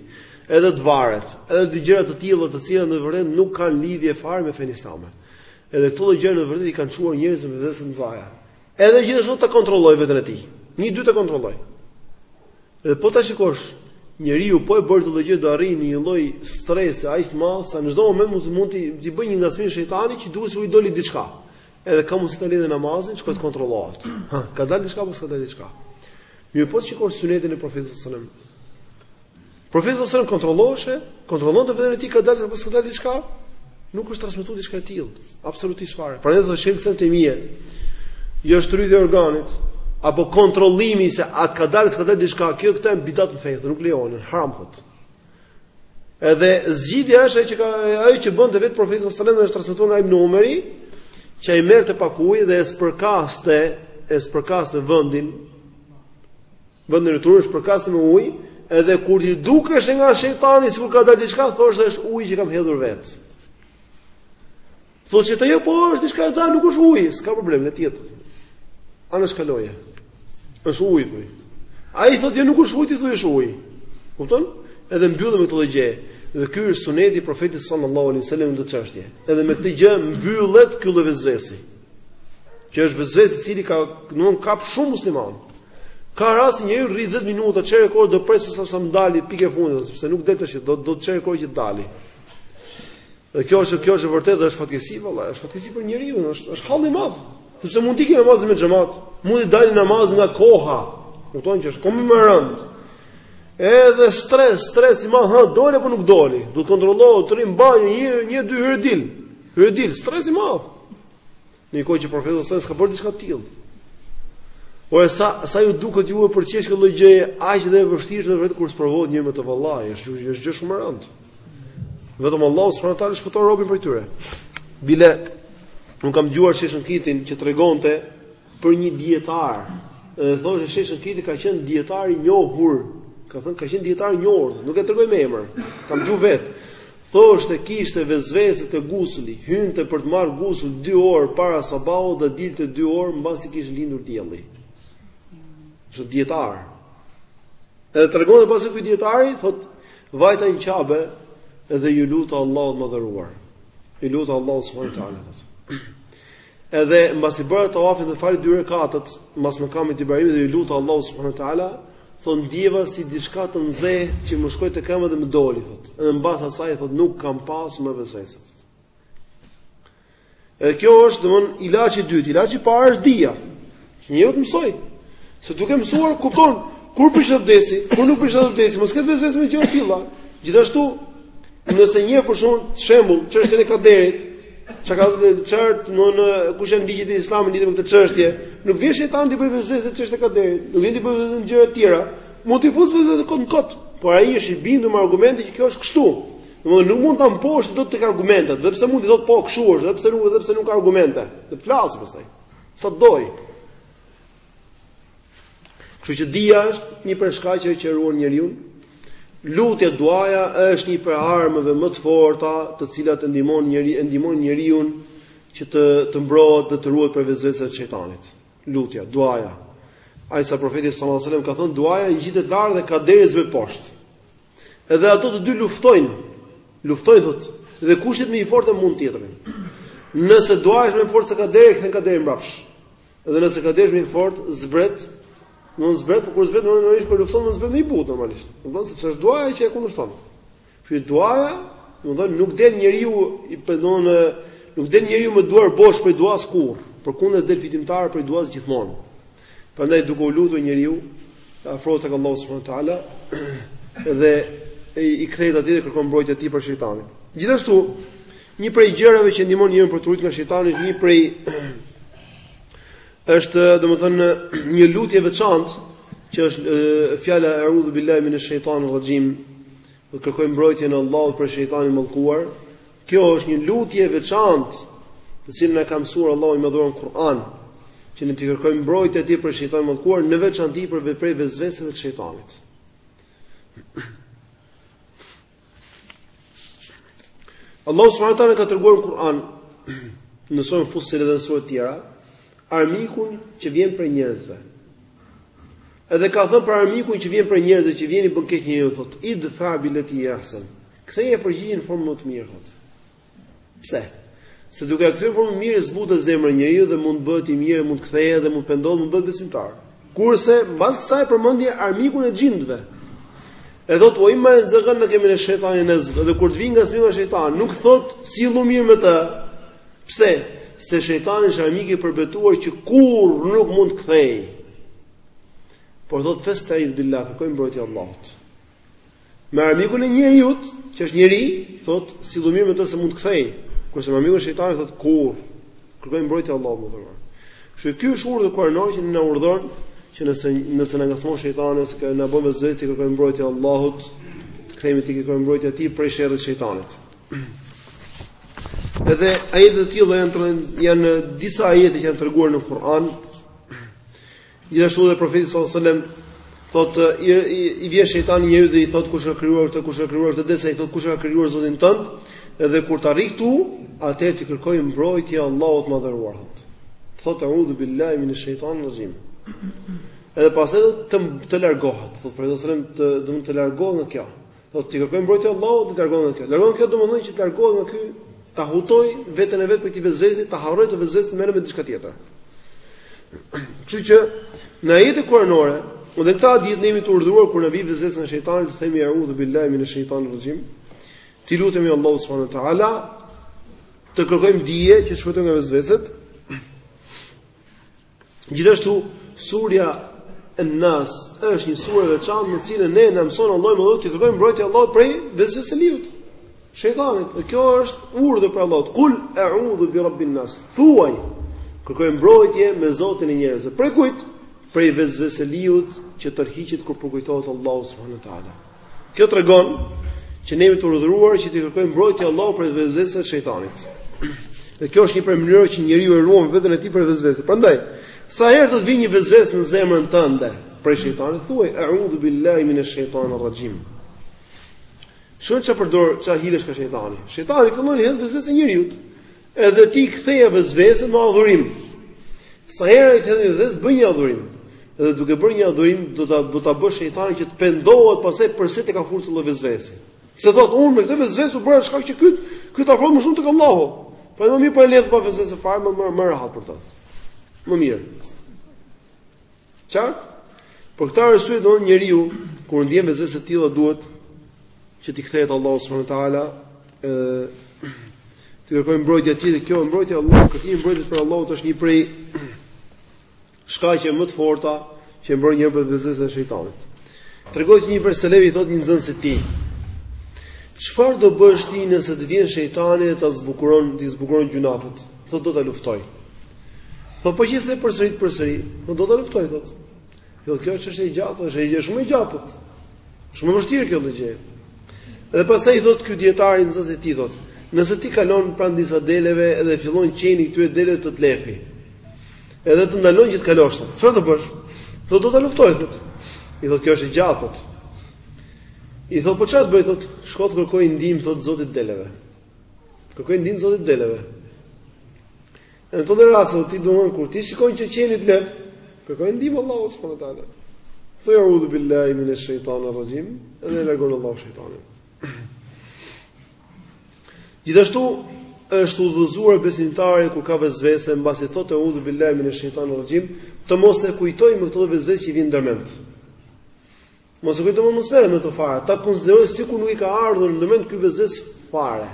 Edhe të varet, edhe të gjëra të tilla të cilat në vërtet nuk kanë lidhje fare me fenë islame. Edhe këto gjëra në vërtet i kanë çuar njerëzit në vesvese të mëdhaja. Edhe gjithashtu ta kontrolloj veten e tij. Një dy ta kontrolloj. Dhe po ta shikosh, njeriu po e bëri këtë gjë do arrijë në një lloj stresi aq të madh sa në çdo moment mund të mund t'i bëjë një ngacmim shejtani që i duket sikur doli diçka. Edhe ka mundësi ta lërë namazin, shkoj të kontrollohet. Hë, ka dalë diçka apo s'ka dalë diçka. Mirëpo të shikosh sunetin e profetit sallallahu alajhi wasallam. Profeti sallallahu alajhi wasallam kontrolloheshe, kontrollonte veten e tij ka dalë apo s'ka dalë diçka? Nuk është transmetuar diçka e tillë, absolutisht fare. Prandaj dhe thotë Ibn Tejmija ajo shtrydhja e organit apo kontrollimi se a ka dalë s'ka dalë diçka, kjo këta janë bidat në fe, nuk lejohen, haram thot. Edhe zgjidhja është ajo që ka ajo që bënte vetë profeti sallallahu alajhi wasallam është transmetuar nga Ibn Umari, që ai merrte pak ujë dhe e spërkaste, e spërkaste vendin Vendin e turpshëm spërkaste me ujë, edhe kur t'i dukeshe nga shejtani sikur ka dalë diçka, thoshte është uji që kam hedhur vet. Thotë se ajo po është diçka e dalë, nuk është uji, s'ka problem le të jetë. Anashkaloje. Është uji thoj. Ai thotë se jo, nuk është uji, thoj është uji. Kupton? Edhe mbylle këtë gjë. Dhe ky është suneti i profetit sallallahu alaihi wasallam në çështje. Edhe me këtë gjë mbyllet ky lloj vesvesi. Që është vesves i cili kap, kap shumë musliman. Ka rast njeriu rri 10 minuta çerek ore do presë sa sa t'i dali pika e fundit sepse nuk del tash do do të çerek ore që t'i dali. Dhe kjo është kjo është vërtet dhe është fatkeqësi valla, është fatkeqësi për njeriun, është është hall i madh. Sepse mund t'i ikë namazi me xhamat, mund t'i dalë namazi nga koha. Kupton që është akoma më rënd. Edhe stres, stres i madh, hë doli apo nuk doli. Do të kontrollohet të rri në banjë një një dy hyr e dil. Hyr e dil, stres i madh. Në kohë që profeti sallallahu alajhi wasallam s'ka bërë diçka të tillë. Po sa sa ju duket juve për qesh këtë lloj gjëje, aq dhe e vështirë është vetë kur sprovohet njeriu me të vallai, është gjë është gjë shumë e rëndë. Vetëm Allahu subhanahu wa taala shpëton robin prej tyre. Bile un kam dëgjuar shejh Shenkitin që tregonte për një dijetar, edhe thoshte Sheh Shënkriti ka qenë dijetar i njohur, ka thënë ka qenë dijetar i njohur, nuk e tregoj me emër, kam dëgjuar vetë. Thoshte kishte vesvese te gusli, hynte për të marrë gusl 2 orë para sabahut dhe dilte 2 orë mbasi kishte lindur dielli. Është dijetar. Edhe tregon se pasi ky dijetari thotë vajta në Qabe dhe iu luta Allahut të Madhëruar. Iu luta Allahu subhanahu wa taala. Edhe mbasi bëra tawafin dhe fala dy rekatet mbas makamit të Ibrahimit dhe iu luta Allahu subhanahu wa taala, thotë ndjeva si diçka të nxehtë që më shkoi te këmbët dhe më doli thotë. Edhe mbas asaj thotë nuk kam pasur më vesvese. Edhe kjo është domethënë ilaçi i dytë, ilaçi i parë është dija. Njeriu të mësojë. Se duke mësuar kupton kur prishet abdesi, kur nuk prishet abdesi, mos ketë vesvese me gjëra të tilla. Gjithashtu, nëse një person, për shembull, çështjen e kaderit, e ka të qartë në në kush janë ligjet e Islamit lidhur me këtë çështje, nuk vjen shejtani të bëjë vesvese çështjen e kaderit, nuk vjen të bëjë në gjëra të tjera. Mund të fusë vesvese kot kot, por ai është i bindur me argumente që kjo është kështu. Domethënë nuk mund ta mposhtë dot tek argumentet, dhe pse mund të thotë po kështu është, dhe pse nuk, dhe pse nuk ka argumente. Të flasë pastaj. sa të dojë. Kështu që dija është një prej shkaqeve që ruan njeriun. Lutja, duaja është një prej armëve më të forta, të cilat e ndihmon njeriun, e ndihmojnë njeriun që të të mbrohet dhe të ruhet prej vesveseve të shejtanit. Lutja, duaja. Aq sa profeti sallallahu alajhi wasallam ka thënë, duaja ngjitet lart dhe kaderi zbret poshtë. Edhe ato të dy luftojnë, luftojnë thotë, dhe kush është më i fortë e mund tjetrin. Nëse duaja është më e fortë se kaderi, kthen kaderin mbrapsht. Dhe nëse kaderi është më i fortë, zbret, mund zbret, por kur zbret normalisht po lufton, mund zbret më i butë normalisht. Domethënë sepse është duaja që e kundërshton. Kjo duaja, domethënë nuk del njeriu i penduar nuk del njeriu me duar bosh prej duasë kurrë, përkundër del fitimtar prej duasë gjithmonë. Prandaj duke u lutur njeriu afrohet tek Allahu subhanahu wa taala dhe i kthehet atij dhe kërkon mbrojtjen e tij prej shejtanit. Gjithashtu, një prej gjërave që e ndihmon njeriun për t'u ruajtur nga shejtani është një prej është domethënë një lutje e veçantë që është fjala e'udhu billahi minash shaitanir rajim. Domethënë kërkoj mbrojtjen e Allahut prej shejtanit të mallkuar Kjo është një lutje e veçantë, të cilën na ka mësuar Allahu i Madhëruar në Kur'an, që ne të kërkojmë mbrojtjen e tij prej shejtanit të mallkuar, në veçanti për ve prej vesveseve të shejtanit. Allahu subhanahu wa taala ka treguar në Kur'an në surën Fussilet dhe në sura të tjera, armikun që vjen prej njerëzve. Edhe ka thënë për armikun që vjen prej njerëzve që vjen i bën keq njeriu thotë idfa bileti hije ahsen. Ktheje përgjigjen në formën më të mirë thotë. Pse? Se duke e kthyer formën më të mirë zbutet zemra e njeriut dhe mund të bëhet i mirë, mund të kthehet dhe mund të pendohet, mund të bëhet besimtar. Kurse mbas kësaj përmendi armikun e xhindëve. E thotë ue imma jenzeganneke minesh shejtani nezg, dhe kur të vijë ngacmimi i shejtanit, nuk thotë sillu mirë me të. Pse? Se shejtani është armik i përbetuar që kurr nuk mund të kthej. Por thotë festeidh billah, kërkoji mbrojtje Allahut. Me armikun e njeriut, që është njeri, thotë sillu mirë me të se mund të kthej. Kurse me armikun e shejtanit thotë kurr. Kërkoji mbrojtje Allahut të Madhëruar. Kështu që ky është urdhër kuranor që na urdhëron që nëse nëse na ngacmon shejtani ose na bën vesvese t'i kërkojmë mbrojtje Allahut, të kthehemi t'i kërkojmë mbrojtje atij prej sherrit të shejtanit. Edhe ajete të tilla janë janë disa ajete që janë treguar në Kur'an Gjithashtu dhe Profeti sallallahu alajhi wasallam thotë i, i, i vjen shejtani njeriut dhe i thotë kush ka krijuar këtë, kush ka krijuar këtë, derisa i thotë kush ka krijuar Zotin tënd, dhe kur të arrijë këtu, atëherë t'i kërkojë mbrojtje Allahut të madhëruar. Thotë a'udhu billahi minash shaitanir rajim. Edhe pastaj të të largohet, thotë profeti sallallahu alajhi wasallam, domethënë të largohet nga kjo. Thotë t'i kërkojë mbrojtje Allahut dhe të largohet nga kjo. Të largohet kjo domethënë që të largohet nga ky ta hutojë veten e vet prej kësaj vesveses, ta harrojë vesvesen të merret me diçka tjetër. Kështu që në ajete kuranore, dhe këtë hadith ne jemi të urdhëruar kur na vjen vesvese nga shejtani të themi a'udhu billahi minash shaitanir rajim. T'i lutemi Allahu subhanahu wa taala të kërkojmë dije që të shpëtojmë nga vesveset. Gjithashtu, surja An-Nas është një sure e veçantë në të cilën ne na mëson Allahu i madhëruar t'i kërkojmë mbrojtje Allahut prej vesveseliut, shejtanit, dhe kjo është urdhër prej Allahut. Kul a'udhu bi rabbin nas. Thuaj, kërkoj mbrojtje me Zotin e njerëzve. Prej kujt? Prej vesveseliut që tërhiqet kur përkujtohet Allahu subhanahu wa taala. Kjo tregon që ne jemi të urdhëruar që t'i kërkojmë mbrojtje Allahut prej vesveseve të shejtanit. Dhe kjo është një prej mënyrave që njeriu e ruan veten e tij prej vesveseve. Prandaj, sa herë që të vijë një vesvese në zemrën tënde prej shejtanit, thuaj a'udhu billahi minash shaitanir rajim. Shiko çfarë përdor çfarë hilesh ka shejtani. Shejtani fillon i hedh vesvese njeriut. Edhe ti ktheja vesvesen me adhurim. Sa herë ai të hedhë vesvese, bëj një adhurim. Edhe duke bërë një adhurim, do ta do ta bësh shejtanin që të pendohet pastaj përse të ka futur vesvese. Se thot unë me këtë vesvese u bëra shkak që ky ky të afrohet më shumë tek Allahu. Po më mirë po e lë pa vesvese fare më më më rehat për të. Më mirë. Qartë? Për këtë arsye çdo njeri kur ndjen vesvese të tilla duhet që t'i kthehet Allahu subhanahu wa taala ë t'i kërkojë mbrojtje atij dhe kjo mbrojtje Allahu për ti mbrojtje për Allahu është një prej shkaqeve më të forta që mbron njeriun prej vesveseve të shejtanit. Tregohet që një prej selefëve i thotë një nxënësi të tij Çfarë do bësh ti nëse të vjen shejtani dhe ta zbukuron, t'i zbukuron gjynahet? Thotë do ta luftoj. Thotë po qe se e përsërit përsëri, thotë do ta luftoj thotë. Thotë kjo është çështje e gjatë, është shumë e gjatë. Shumë e vështirë kjo gjë. Dhe pastaj i thotë ky dijetari nxënësit i thotë, nëse ti kalon pranë disa deleve dhe fillon qeni i këtyre deleve të të lehi. Edhe të ndalon që të kalosh. Çfarë do bësh? Do do ta luftoj thotë. I thotë kjo është e gjatë. I thotë po çfarë bëj thotë? Shko t'i kërkosh ndihmë thotë zotit të deleve. Kërkoji ndihmë zotit të deleve. Në këtë rast, ti duhon kur ti shikon që qeni të leh, kërkoji ndihmë Allahut subhanahu wa taala. Thuaj a'udhu billahi minash shaitanir rajim, dhe e largon Allahu shejtanin. Gjithashtu është udhëzuar besimtari kur ka vesvese mbasi thotë a'udhu billahi minash shaitanir rajim, të mos e kujtojë më këtë vesvese që i vjen ndërmend. Mos e kujtojë më mos merret me të fare, ta konsideroj sikur nuk i ka ardhur ndërmend ky vesves fare.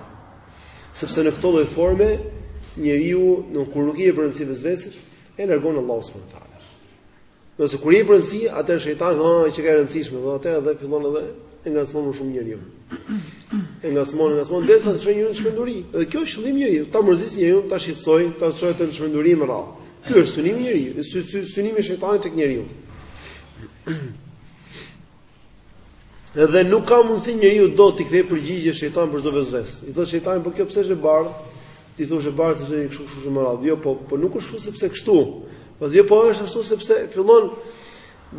Sepse në këtë lloj forme njeriu nuk kur nuk i jep rëndësi vesvesit, e largon Allahu subhanahu wa taala. Ndërsa kur i jep rëndësi, atëherë shejtani thotë që ka rëndësishme, do atë edhe fillon edhe e ngacmon më shumë njeriun. E ngacmon, e ngacmon derisa ta çojë në çmenduri. Dhe ky është qëllimi i njeriu, ta mërzisë njeriun, ta shqetësoj, ta çojë në çmenduri me radhë. Ky është synimi i njeriu, synimi i shejtanit tek njeriu. Edhe nuk ka mundësi njeriu do t'i kthej përgjigje shejtanit për çdo vesves. I thotë shejtani, po kjo pse është e bardhë? Ti thua është e bardhë se kështu kështu kështu me radhë. Jo, po po nuk është kështu sepse kështu. Po jo, po është ashtu sepse fillon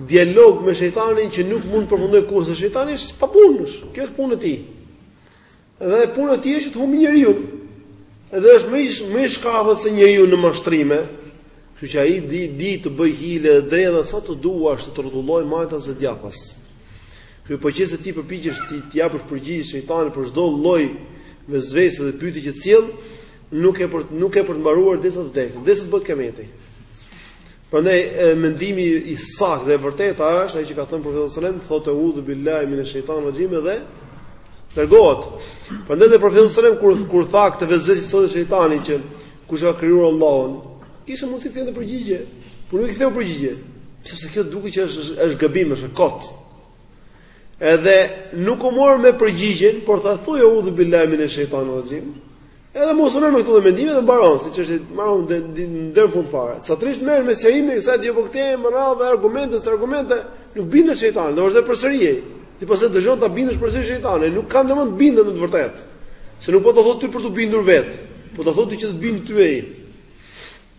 dialog me shejtanin që nuk mund të përfundojë kurrë se shejtani është pa punë. Kjo është puna e tij. Dhe puna e tij është që të humbi njeriun. Dhe është më i më i shkathët se njeriu në mashtrime. Kështu që ai di di të bëj hile dhe dredha sa të duash të të rrotullojë majtas dhe djathtas. Dhe po qe se ti përpiqesh t'i japësh përgjigje shejtanit për çdo lloj vesvese dhe pyetje që të sjell, nuk ke për nuk ke për të mbaruar derisa të vdesësh, derisa të bëhet kiameti. Prandaj mendimi i saktë dhe i vërtetë është ai që ka thënë profeti sallallahu alajhi wasallam, thotë a'udhu billahi minash shaitanir rajim dhe largohet. Prandaj dhe profeti sallallahu alajhi wasallam kur kur tha këtë vesves i thotë shejtani që kush e ka krijuar Allahun, kishte mundësi t'i kthente përgjigje, por nuk i ktheu përgjigje, sepse kjo duket që është është gabim, është kot. Edhe nuk u mor me përgjigjen, por tha thuaj udhu billahi min shejtan rajim. Edhe mos u merr me këto mendime dhe mbaron, siç është mbaron në fund fare. Sa trisht merresh me seri me kësaj dhe po i kthen me radhë argumente, së argumente, nuk bindet shejtani, do është përsëri. Ti pse dëshiron ta bindësh përsëri shejtanin, nuk ka ndonjë të bindet në të vërtetë. Se nuk po të thotë ti për t'u bindur vetë, po të thotë ti që të bindë ty ai.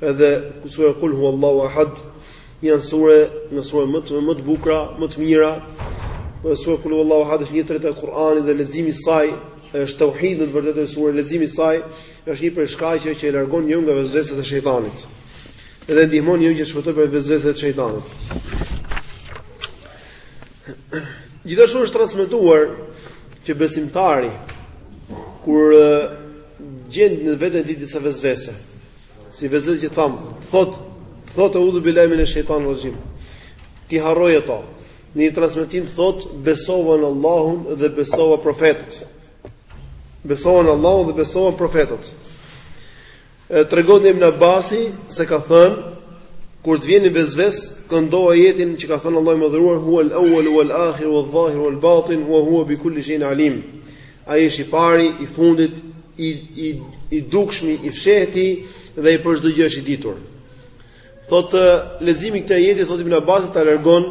Edhe sura Kul huwallahu ahad janë sure nga suret më të më të bukura, më të mira. Dhe sura Kul huwallahu ahad është një e treta e Kur'anit dhe leximi i saj është tauhid në të vërtetë sura leximi i saj është një prej shkaqeve që e largon njeriun nga vesveset e shejtanit. Edhe ndihmon njeriun që të shpëtojë prej vesveseve e shejtanit. Gjithashtu është transmetuar që besimtari kur gjen në veten e tij disa vesvese, Si vesvese që thamë, thot, thot eudhu bilahi mine shejtani raxhim. Ti harroji ato. Në një transmitim thot, besova në Allahun dhe besova profetët. Besova në Allahun dhe besova profetët. E tregohet nga Ibn Abasi se ka thënë, kur të vjen vesvese, këndoje ajetin që ka thënë Allahu i madhëruar, hual awal, ual akhir, ual dhahir, ual batin, ua hua bi kulli shejin alim. Ai është i pari, i fundit, i i i dukshmi, i fshehti dhe i për çdo gjë është i ditur. Thot leximi i këtij ajeti thot Ibn Abbas ta largon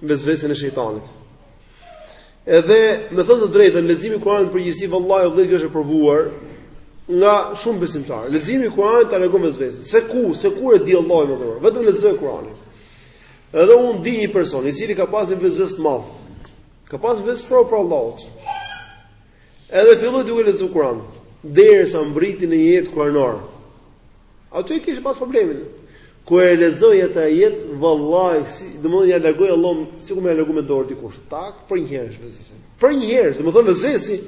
vesvesen e shejtanit. Edhe me thënë të drejtën leximi i Kuranit në përgjithësi vallahi vallahi është e provuar nga shumë besimtarë. Leximi i Kuranit ta largon vezvesen. Se ku, se ku e di Allahu i madhëruar. Vetëm lexoje Kuranin. Edhe unë di një person i cili ka pasur vesves të madh. Ka pas vesves, sprovë prej Allahut. Edhe filloi duke lexuar Kur'an, derisa mbriti në një ajet kuranor. Aty e kishte pas problemin. Kur e lexoi atë ajet, vallahi, si, domethënë ia largoi Allahu, sikur me ia largu me dorë dikush. Tak, përnjëherësh vesvesi. Përnjëherësh, domethënë vesvesi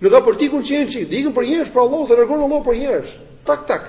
nuk ka për t'ikur çik nga çik, do ikë përnjëherësh, prej Allahut, ta largon Allahu përnjëherësh. Tak tak.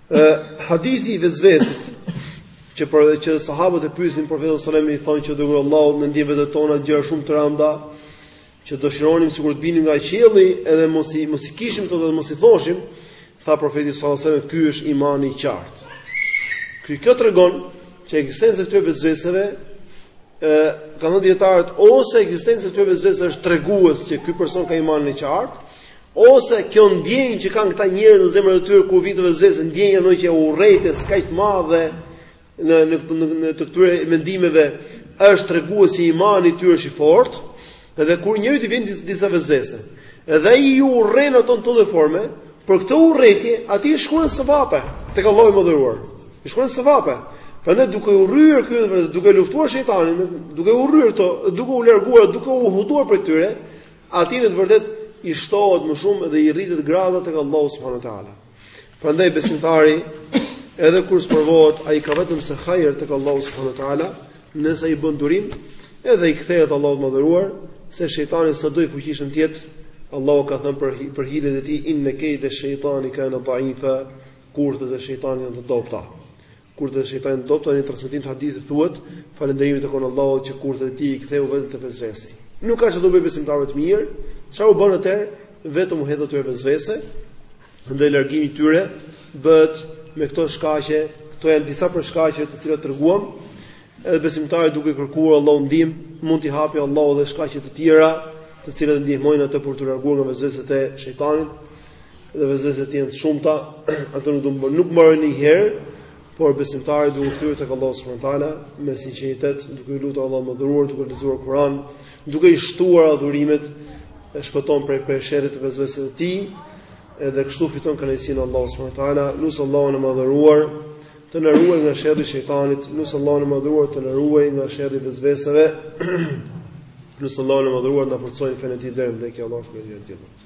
Ë hadithi i vesvesit që për që sahabët e pyesin profetin sallallahu alajhi wasallam i thonë që i dërguar i Allahut ne ndiejmë në vetet tona gjëra shumë të rënda që do dëshironim sikur të binim nga qielli edhe mos i mos i kishim ato dhe mos i thoshim tha profeti sallallahu alajhi wasallam ky është imani i qartë ky kjo tregon që ekzistenca e këtyre vesveseve ë kanë thënë dietarët ose ekzistenca e këtyre vesveseve është tregues që ky person ka imanin e qartë Ose kjo ndjenjë që kanë këta njerëz në zemrat e tyre kur u vijnë vesvese, ndjenja ndjenja e urrejtjes kaq të madhe në në në, në të këtyre mendimeve është tregues i imanit tyre është i fortë, edhe kur njeriut i vijnë disa vesvese. Edhe ai i urren ato në çdo formë, për këtë urrejtje atij i shkruhen sevape tek Allahu i madhëruar. I shkruhen sevape. Prandaj duke urryer këto vetë, duke luftuar shejtanin, duke urryer këto, duke u larguar, duke u hutuar prej tyre, Atij në të vërtetë i shtohet më shumë dhe i rritet grada tek Allahu subhanahu wa taala. Prandaj besimtari edhe kur sprovohet ai ka vetëm se hajër tek Allahu subhanahu wa taala, nëse ai bën durim, edhe i kthehet Allahut të madhëruar, se shejtani sado i fuqishëm të jetë, Allahu ka thënë për për hilet e tij inna kayda shaytani kana dha'ifa, kurthet e shejtanit janë të dobta. Kurthet e shejtanit të dobta, në transmetim të hadithit thuhet falënderimi i takon Allahut që kurthet e tij i ktheu vetëm te vesvese. Nuk ka ç'u bën besimtarëve të mirë, çfarë u bën atëherë? Vetëm u hedh atyre vesvese, ndaj largimi i tyre bëhet me këto shkaqe, këto janë disa prej shkaqeve të cilat treguam. Edhe besimtari duke kërkuar Allahut ndihmë, mund t'i hapi Allahu dhe shkaqe të tjera, të cilat ndihmojnë atë për t'u larguar nga vesveset e shejtanit. dhe vesveset janë të shumëta, ato nuk do më nuk mbarojnë asnjëherë, por besimtari duhet të kthehet tek Allahu subhanahu wa taala, me sinceritet, duke e lutur Allahun e madhëruar, duke lexuar Kur'an, duke i shtuar adhurimet, e shpëton prej prej sherrit të vesveseve të tij, edhe kështu fiton kënaqësinë e Allahut subhanahu wa taala, lus Allahun e madhëruar të na ruajë nga sherri i shejtanit, lus Allahun e madhëruar të na ruajë nga sherri i vesveseve. Lus Allahun e madhëruar të na forcojë në fenë e tij deri në vdekje Allahu subhanahu wa taala.